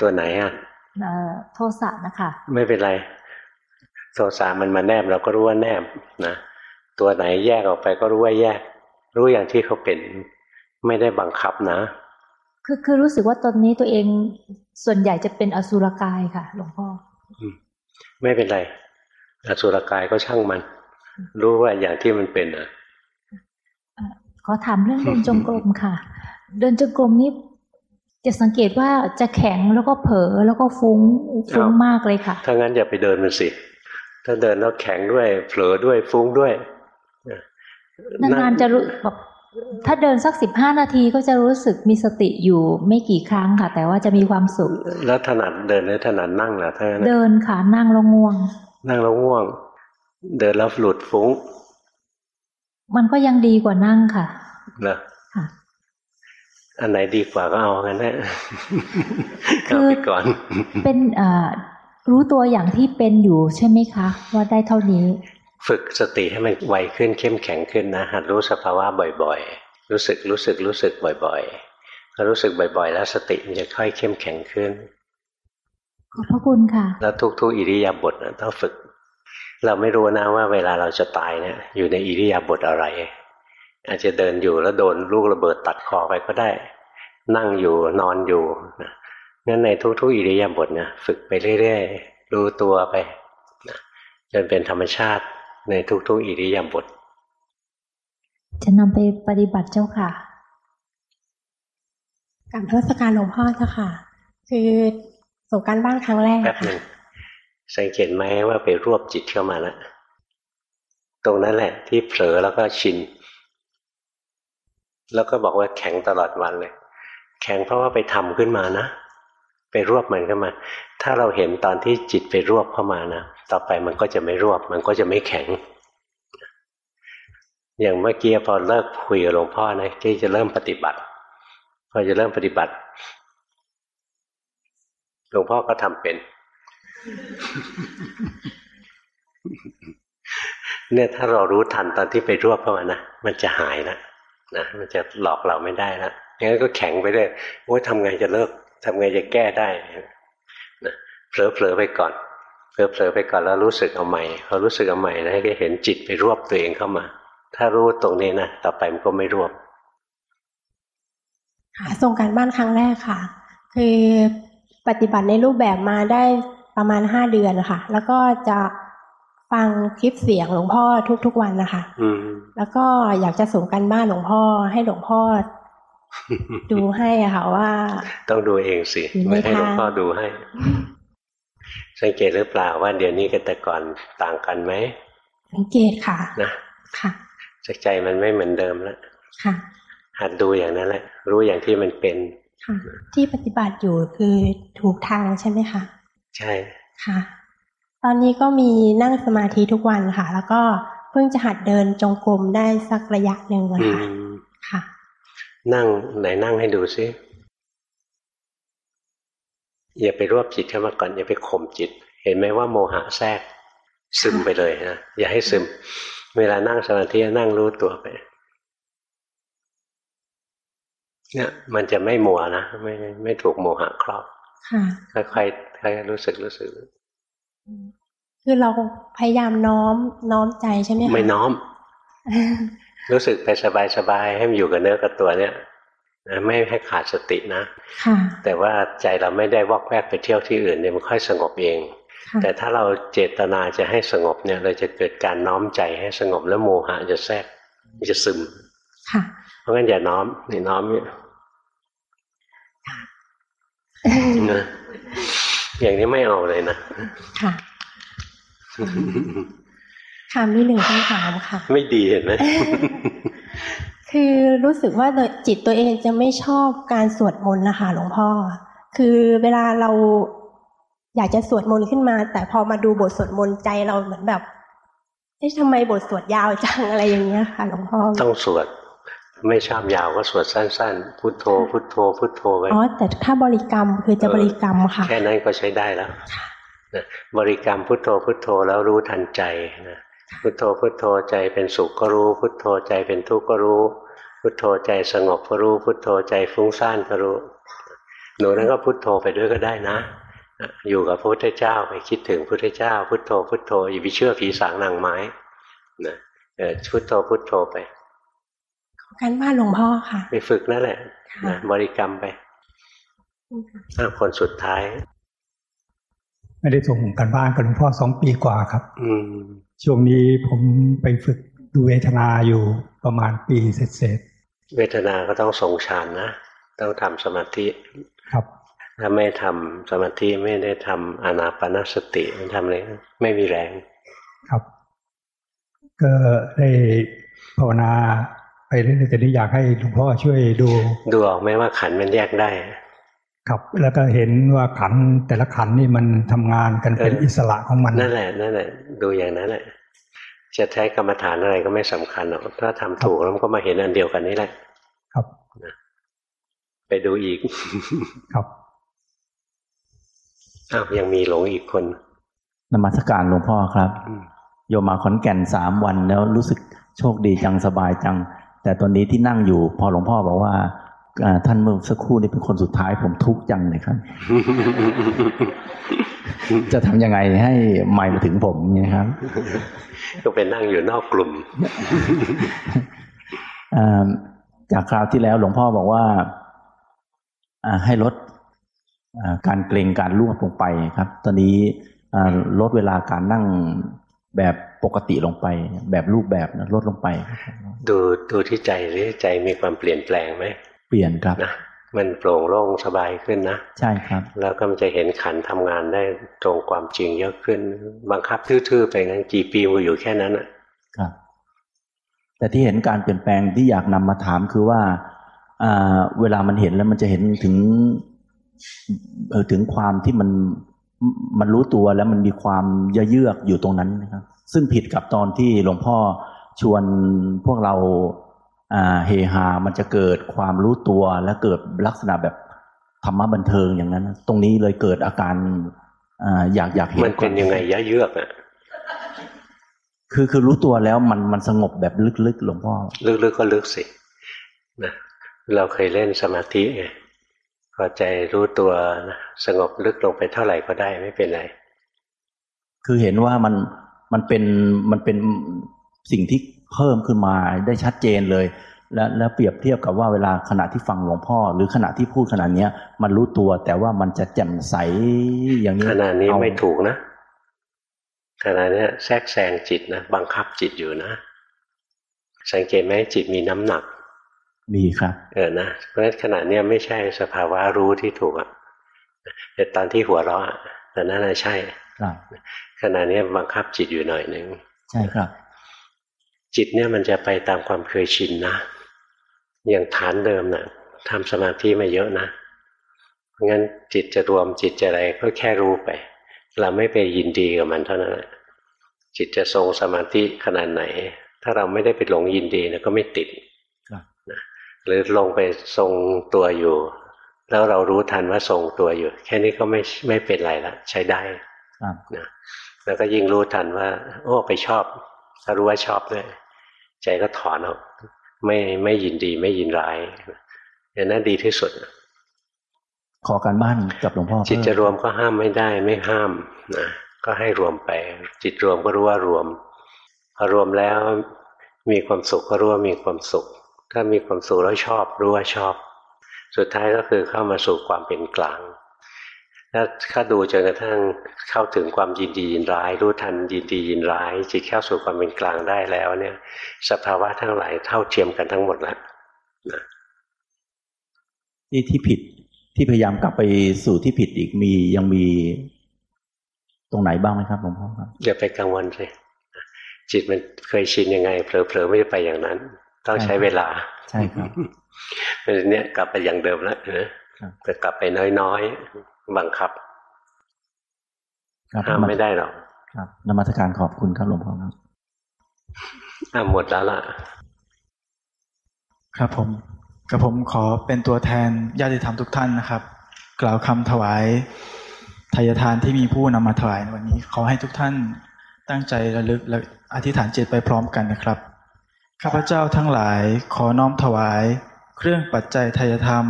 ตัวไหนอะเอ่อโทสะนะคะ ไม่เป็นไร โทสะมันมาแนบเราก็รู้ว่าแนบนะตัวไหนแยกออกไปก็รู้ว่าแยก รู้อย่างที่เขาเป็น ไม่ได้บังคับนะ คือคือรู้สึกว่าตอนนี้ตัวเองส่วนใหญ่จะเป็นอสุรกายค่ะ หลวงพ่อไม่เป็นไร อสุรกายก็ช่างมัน รู้ว่าอย่างที่มันเป็นอะขอถามเรื่องเดินจงกรมค่ะ เดินจงกรมนี่จะสังเกตว่าจะแข็งแล้วก็เผลอแล้วก็ฟุ้งฟุ้งอ้าวมากเลยค่ะ ถ้างั้นอย่าไปเดินมันสิ ถ้าเดินแล้วแข็งด้วย เผลอด้วยฟุ้งด้วยนานๆจะรู้แบบ ถ้าเดินสักสิบห้านาทีก็จะรู้สึกมีสติอยู่ไม่กี่ครั้งค่ะ แต่ว่าจะมีความสุข แล้วถนัดเดินหรือถนัดนั่งล่ะถ้างั้นเดินขานั่งแล้วง่วง นั่งแล้วง่วง เดินแล้วหลุดฟุ้ง มันก็ยังดีกว่านั่งค่ะเหรอค่ะอันไหนดีกว่าก็เอางั้นแหละคืเอาอไปก่อน เป็นเอ่อรู้ตัวอย่างที่เป็นอยู่ใช่ไหมคะ ว่าได้เท่านี้ ฝึกสติให้มันไวขึ้นเข้มแข็งขึ้นนะ หัดรู้สภาวะบ่อยๆ รู้สึกรู้สึกรู้สึกบ่อยๆถ้ารู้สึกบ่อยๆ แล้วสติมันจะค่อยเข้มแข็งขึ้น ขอบพระคุณค่ะ แล้วทุกๆ อิริยาบถนะต้องฝึก เราไม่รู้นะว่าเวลาเราจะตายเนี่ยอยู่ในอิริยาบถอะไร อาจจะเดินอยู่แล้วโดนลูกระเบิดตัดคอไปก็ได้ นั่งอยู่นอนอยู่นะงั้นในทุกๆ อิริยาบถเนี่ยฝึกไปเรื่อยๆ รู้ตัวไปนะจนเป็นธรรมชาติ ในทุกๆอิริยาบถจะนำไปปฏิบัติเจ้าค่ะกับเทศกาลหลวงพ่อเจ้าค่ะ คือส่งการบ้านครั้งแรกแป๊บหนึ่งสังเกตไหมว่าไปรวบจิตเข้ามาแล้วตรงนั้นแหละ ที่เผลอแล้วก็ชิน แล้วก็บอกว่าแข็งตลอดวันเลย แข็งเพราะว่าไปทำขึ้นมานะ ไปรวบมันเข้ามา ถ้าเราเห็นตอนที่จิตไปรวบเข้ามานะ ต่อไปมันก็จะไม่รวบ มันก็จะไม่แข็ง อย่างเมื่อกี้พอเลิกคุยกับหลวงพ่อนะที่จะเริ่มปฏิบัติ พอจะเริ่มปฏิบัติ หลวงพ่อก็ทำเป็น เนี่ยถ้าเรารู้ทันตอนที่ไปรวบเข้ามานะมันจะหายนะนะมันจะหลอกเราไม่ได้นะงั้นก็แข็งไปเลยโอ้ยทำไงจะเลิกทำไงจะแก้ได้นะเผลอๆไปก่อน เผลอๆไปก่อนแล้วรู้สึกเอาใหม่พอรู้สึกเอาใหม่นะก็เห็นจิตไปรวบตัวเองเข้ามา ถ้ารู้ตรงนี้นะต่อไปมันก็ไม่รวบค่ะส่งการบ้านครั้งแรกค่ะ คือปฏิบัติในรูปแบบมาได้ประมาณห้าเดือนค่ะ แล้วก็จะฟังคลิปเสียงหลวงพ่อทุกๆวันนะคะอืมแล้วก็อยากจะส่งกันบ้านหลวงพ่อให้หลวงพ่อ ดูให้อะค่ะว่า ต้องดูเองสิอยู่ในไม่ให้หลวงทางพ่อดูให้ สังเกตหรือเปล่าว่าเดี๋ยวนี้กับแต่ก่อนต่างกันไหมสังเกตค่ะนะค่ะใจมันไม่เหมือนเดิมแล้วค่ะหัดดูอย่างนั้นแหละ รู้อย่างที่มันเป็นค่ะที่ปฏิบัติอยู่คือถูกทางใช่ไหมคะใช่ค่ะ ตอนนี้ก็มีนั่งสมาธิทุกวันค่ะ แล้วก็เพิ่งจะหัดเดินจงกรมได้สักระยะหนึ่งอะอืค่ะมค่ะ นั่งไหนนั่งให้ดูซิ อย่าไปรวบจิตเข้ามาก่อนอย่าไปข่มจิต เห็นไหมว่าโมหะแทรกซึมไปเลยนะอย่าให้ซึม เวลานั่งสมาธินั่งรู้ตัวไปเนี่ยมันจะไม่มัวนะไม่ไม่ไม่ถูกโมหะครอบค่ะค่อยๆค่อยๆรู้สึกรู้สึก คือเราพยายามน้อมน้อมใจใช่ไหมคะไม่น้อม รู้สึกไปสบายๆให้มันอยู่กับเนื้อกับตัวเนี่ย นะไม่ให้ขาดสตินะค่ะแต่ว่าใจเราไม่ได้วอกแวกไปเที่ยวที่อื่นเนี่ยมันค่อยสงบเองค่ะแต่ถ้าเราเจตนาจะให้สงบเนี่ย เราจะเกิดการน้อมใจให้สงบแล้วโมหะจะแทรกมันจะซึมค่ะ เพราะงั้นอย่าน้อมนี่น้อมเนี่ยนะอย่างนี้ไม่เอาเลยนะค่ะค่ะมีหนึ่งคำถามค่ะ ไม่ดีเห็นไหม คือรู้สึกว่าจิตตัวเองจะไม่ชอบการสวดมนต์นะคะหลวงพ่อ คือเวลาเราอยากจะสวดมนต์ขึ้นมา แต่พอมาดูบทสวดมนต์ใจเราเหมือนแบบเอ๊ะทำไมบทสวดยาวจังอะไรอย่างเงี้ยค่ะหลวงพ่อต้องสวดไม่ชอบยาวก็สวดสั้น ๆ พุทโธ พุทโธ พุทโธไปอ๋อแต่ถ้าบริกรรมคือจะบริกรรมค่ะ แค่นั้นก็ใช้ได้แล้วนะบริกรรมพุทโธพุทโธแล้วรู้ทันใจนะ พุทโธพุทโธใจเป็นสุขก็รู้ พุทโธใจเป็นทุกข์ก็รู้ พุทโธใจสงบก็รู้ พุทโธใจฟุ้งซ่านก็รู้หนูนั้นก็พุทโธไปด้วยก็ได้นะ อยู่กับพระพุทธเจ้าไปคิดถึงพระพุทธเจ้า พุทโธพุทโธอย่าไปเชื่อผีสางนางไม้นะเออพุทโธพุทโธไปการบ้านหลวงพ่อค่ะ ไปฝึกนั่นแหละนะบริกรรมไปถ้าคนสุดท้าย ไม่ได้ส่งกันบ้านกับหลวงพ่อสองปีกว่าครับ อืม ช่วงนี้ผมไปฝึกดูเวทนาอยู่ประมาณปีเศษเวทนาก็ต้องทรงฌานนะ ต้องทำสมาธิครับ ถ้าไม่ทำสมาธิไม่ได้ทำอานาปนสติไม่ทำอะไรไม่มีแรง ครับ ก็ได้ภาวนาไปเรื่อยๆแต่นี่อยากให้หลวงพ่อช่วยดู ดูออกไหมว่าขันธ์มันแยกได้ ครับแล้วก็เห็นว่าขันธ์แต่ละขันธ์นี่มันทำงานกันเป็นเอออิอิสระของมันนั่นแหละนั่นแหละดูอย่างนั้นแหละจะใช้กรรมฐานอะไรก็ไม่สำคัญหรอกถ้าทำถูกแล้วมันก็มาเห็นอันเดียวกันนี่แหละ ครับนะไปดูอีกครับอ้าวยังมีหลงอีกคนนมัสการหลวงพ่อครับอืมโยมมาขอนแก่นสามวันแล้วรู้สึกโชคดีจังสบายจัง แต่ตอนนี้ที่นั่งอยู่ พอหลวงพ่อบอกว่าอ่า ท่านเมื่อสักครู่นี้เป็นคนสุดท้ายผมทุกข์จังเลยครับ จะทำยังไงให้ไม่มาถึงผมเนี่ยครับ ก็ไปนั่งอยู่นอกกลุ่มอ่าจากคราวที่แล้วหลวงพ่อบอกว่าอ่าให้ลดอ่าการเกรงการรวบลงไปครับ ตอนนี้อ่าลดเวลาการนั่งแบบปกติลงไป แบบรูปแบบนะลดลงไปครับดูดูที่ใจหรือใจมีความเปลี่ยนแปลงไหม เปลี่ยนครับนะมันโปร่งโล่งสบายขึ้นนะใช่ครับ แล้วก็มันจะเห็นขันธ์ทำงานได้ตรงความจริงเยอะขึ้น บังคับทื่อๆไปงั้นกี่ปีมันอยู่แค่นั้นอะครับ แต่ที่เห็นการเปลี่ยนแปลงที่อยากนำมาถามคือว่าอ่าเวลามันเห็นแล้วมันจะเห็นถึงเออถึงความที่มันมันรู้ตัวแล้วมันมีความเยือกอยู่ตรงนั้นนะครับ ซึ่งผิดกับตอนที่หลวงพ่อชวนพวกเราอ่า เฮฮามันจะเกิดความรู้ตัวและเกิดลักษณะแบบธรรมะบันเทิงอย่างนั้น ตรงนี้เลยเกิดอาการอ่าอยากอยากเห็นมันเป็นยังไงยะเยือกอะคือคือรู้ตัวแล้วมันมันสงบแบบลึกๆหลวงพ่อลึกๆก็ลึกสินะเราเคยเล่นสมาธิไงพอใจรู้ตัวนะสงบลึกลงไปเท่าไหร่ก็ได้ไม่เป็นไร คือเห็นว่ามันมันเป็นมันเป็นสิ่งที่ เพิ่มขึ้นมาได้ชัดเจนเลย และแล้วเปรียบเทียบกับว่าเวลาขณะที่ฟังหลวงพ่อ หรือขณะที่พูดขณะเนี้ยมันรู้ตัว แต่ว่ามันจะแจ่มใสอย่างนี้ขณะนี้เอาไม่ถูกนะขณะนี้แทรกแซงจิตนะบังคับจิตอยู่นะ สังเกตไหมจิตมีน้ำหนัก มีครับ เออนะเพราะฉะนั้นขณะเนี้ยไม่ใช่สภาวะรู้ที่ถูกอะแต่ตอนที่หัวเราะอะแต่นั่นน่ะใช่ครับขณะเนี้ยบังคับจิตอยู่หน่อยหนึ่งใช่ครับ จิตเนี่ยมันจะไปตามความเคยชินนะ อย่างฐานเดิมนะ่ะทำสมาธิมาเยอะนะเพราะงั้นจิตจะรวมจิตจะอะไรก็แค่รู้ไป เราไม่ไปยินดีกับมันเท่านั้นแหละจิตจะทรงสมาธิขนาดไหน ถ้าเราไม่ได้ไปหลงยินดีนะก็ไม่ติดครับนะหรือลงไปทรงตัวอยู่ แล้วเรารู้ทันว่าทรงตัวอยู่ แค่นี้ก็ไม่ไม่เป็นไรละใช้ได้ครับนะแล้วก็ยิ่งรู้ทันว่า โอ้ไปชอบถ้ารู้ว่าชอบด้วย ใจก็ถอนออกไม่ไม่ยินดีไม่ยินร้ายอย่างนั้นดีที่สุด ขอการบ้านกับหลวงพ่อจิตจะรเพิ่วมก็ห้ามไม่ได้ไม่ห้ามนะก็ให้รวมไป จิตรวมก็รู้ว่ารวมพอรวมแล้วมีความสุขก็รู้ว่ามีความสุข ถ้ามีความสุขแล้วชอบรู้ว่าชอบ สุดท้ายก็คือเข้ามาสู่ความเป็นกลาง ถ้าถ้าดูจนกระทั่งเข้าถึงความยินดียินร้าย รู้ทันยินดียินร้าย จิตเข้าสู่ความเป็นกลางได้แล้วเนี่ย สภาวะทั้งหลายเท่าเทียมกันทั้งหมดแล้วนะที่ที่ผิดที่พยายามกลับไปสู่ที่ผิดอีกมียังมีตรงไหนบ้างไหมครับหลวงพ่อครับอย่าไปกังวลเลยจิตมันเคยชินยังไงเผลอๆไม่ได้ไปอย่างนั้น ต้องใช้เวลา ใช่ครับเป็นเนี้ยกลับไปอย่างเดิมแล้วเออแต่กลับไปน้อยๆ บังคับห้ามไม่ได้หรอกครับนมัสการขอบคุณครับหลวงพ่อครับอ่าหมดแล้วล่ะ ครับผมกับผมขอเป็นตัวแทนญาติธรรมทุกท่านนะครับ กล่าวคำถวายทายทานที่มีผู้นำมาถวายในวันนี้ ขอให้ทุกท่านตั้งใจระลึกและอธิษฐานจิตไปพร้อมกันนะครับ ข้าพเจ้าทั้งหลายขอน้อมถวาย เครื่องปัจจัยทายธรรม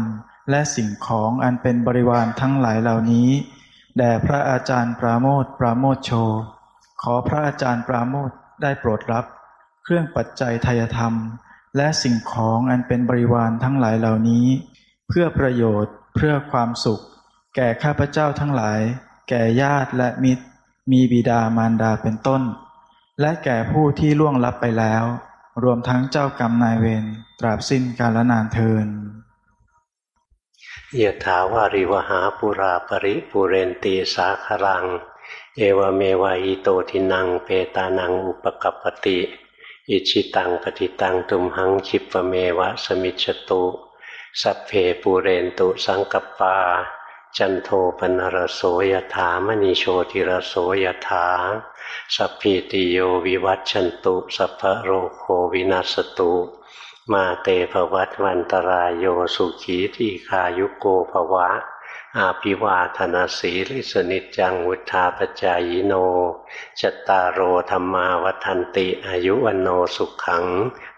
และสิ่งของอันเป็นบริวารทั้งหลายเหล่านี้แด่พระอาจารย์ปราโมทปราโมทโช ขอพระอาจารย์ปราโมทได้โปรดรับ เครื่องปัจจัยทายธรรม และสิ่งของอันเป็นบริวารทั้งหลายเหล่านี้ เพื่อประโยชน์เพื่อความสุข แก่ข้าพเจ้าทั้งหลาย แก่ญาติและมิตร มีบิดามารดาเป็นต้น และแก่ผู้ที่ล่วงลับไปแล้ว รวมทั้งเจ้ากรรมนายเวรตราบสิ้นกาลนานเทิน ยะถาวาริวหาปุราปริปุเรนตีสาครัง เอวเมวะอิโตทินังเปตานังอุปกปติ อิชิตังปฏิตังตุมหังคิปเมวะสมิจตุ สัพเพปูเรนตุสังกปา จันโทปนรโสยถามณีโชติรโสยถา สัพพิติโยวิวัตชันตุ สัพพโรโควินัสตุ มาเตภวัตวันตรายโยสุขีที่คายุโกภวะ อาภิวาธนาสีลิสนิจังวุธาปจายโนจตารโอธรรมาวัันติอายุวันโนสุขัง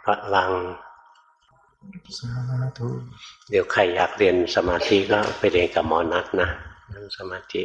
พระลัง เดี๋ยวใครอยากเรียนสมาธิก็ไปเรียนกับหมอนัทนะนั่งสมาธิ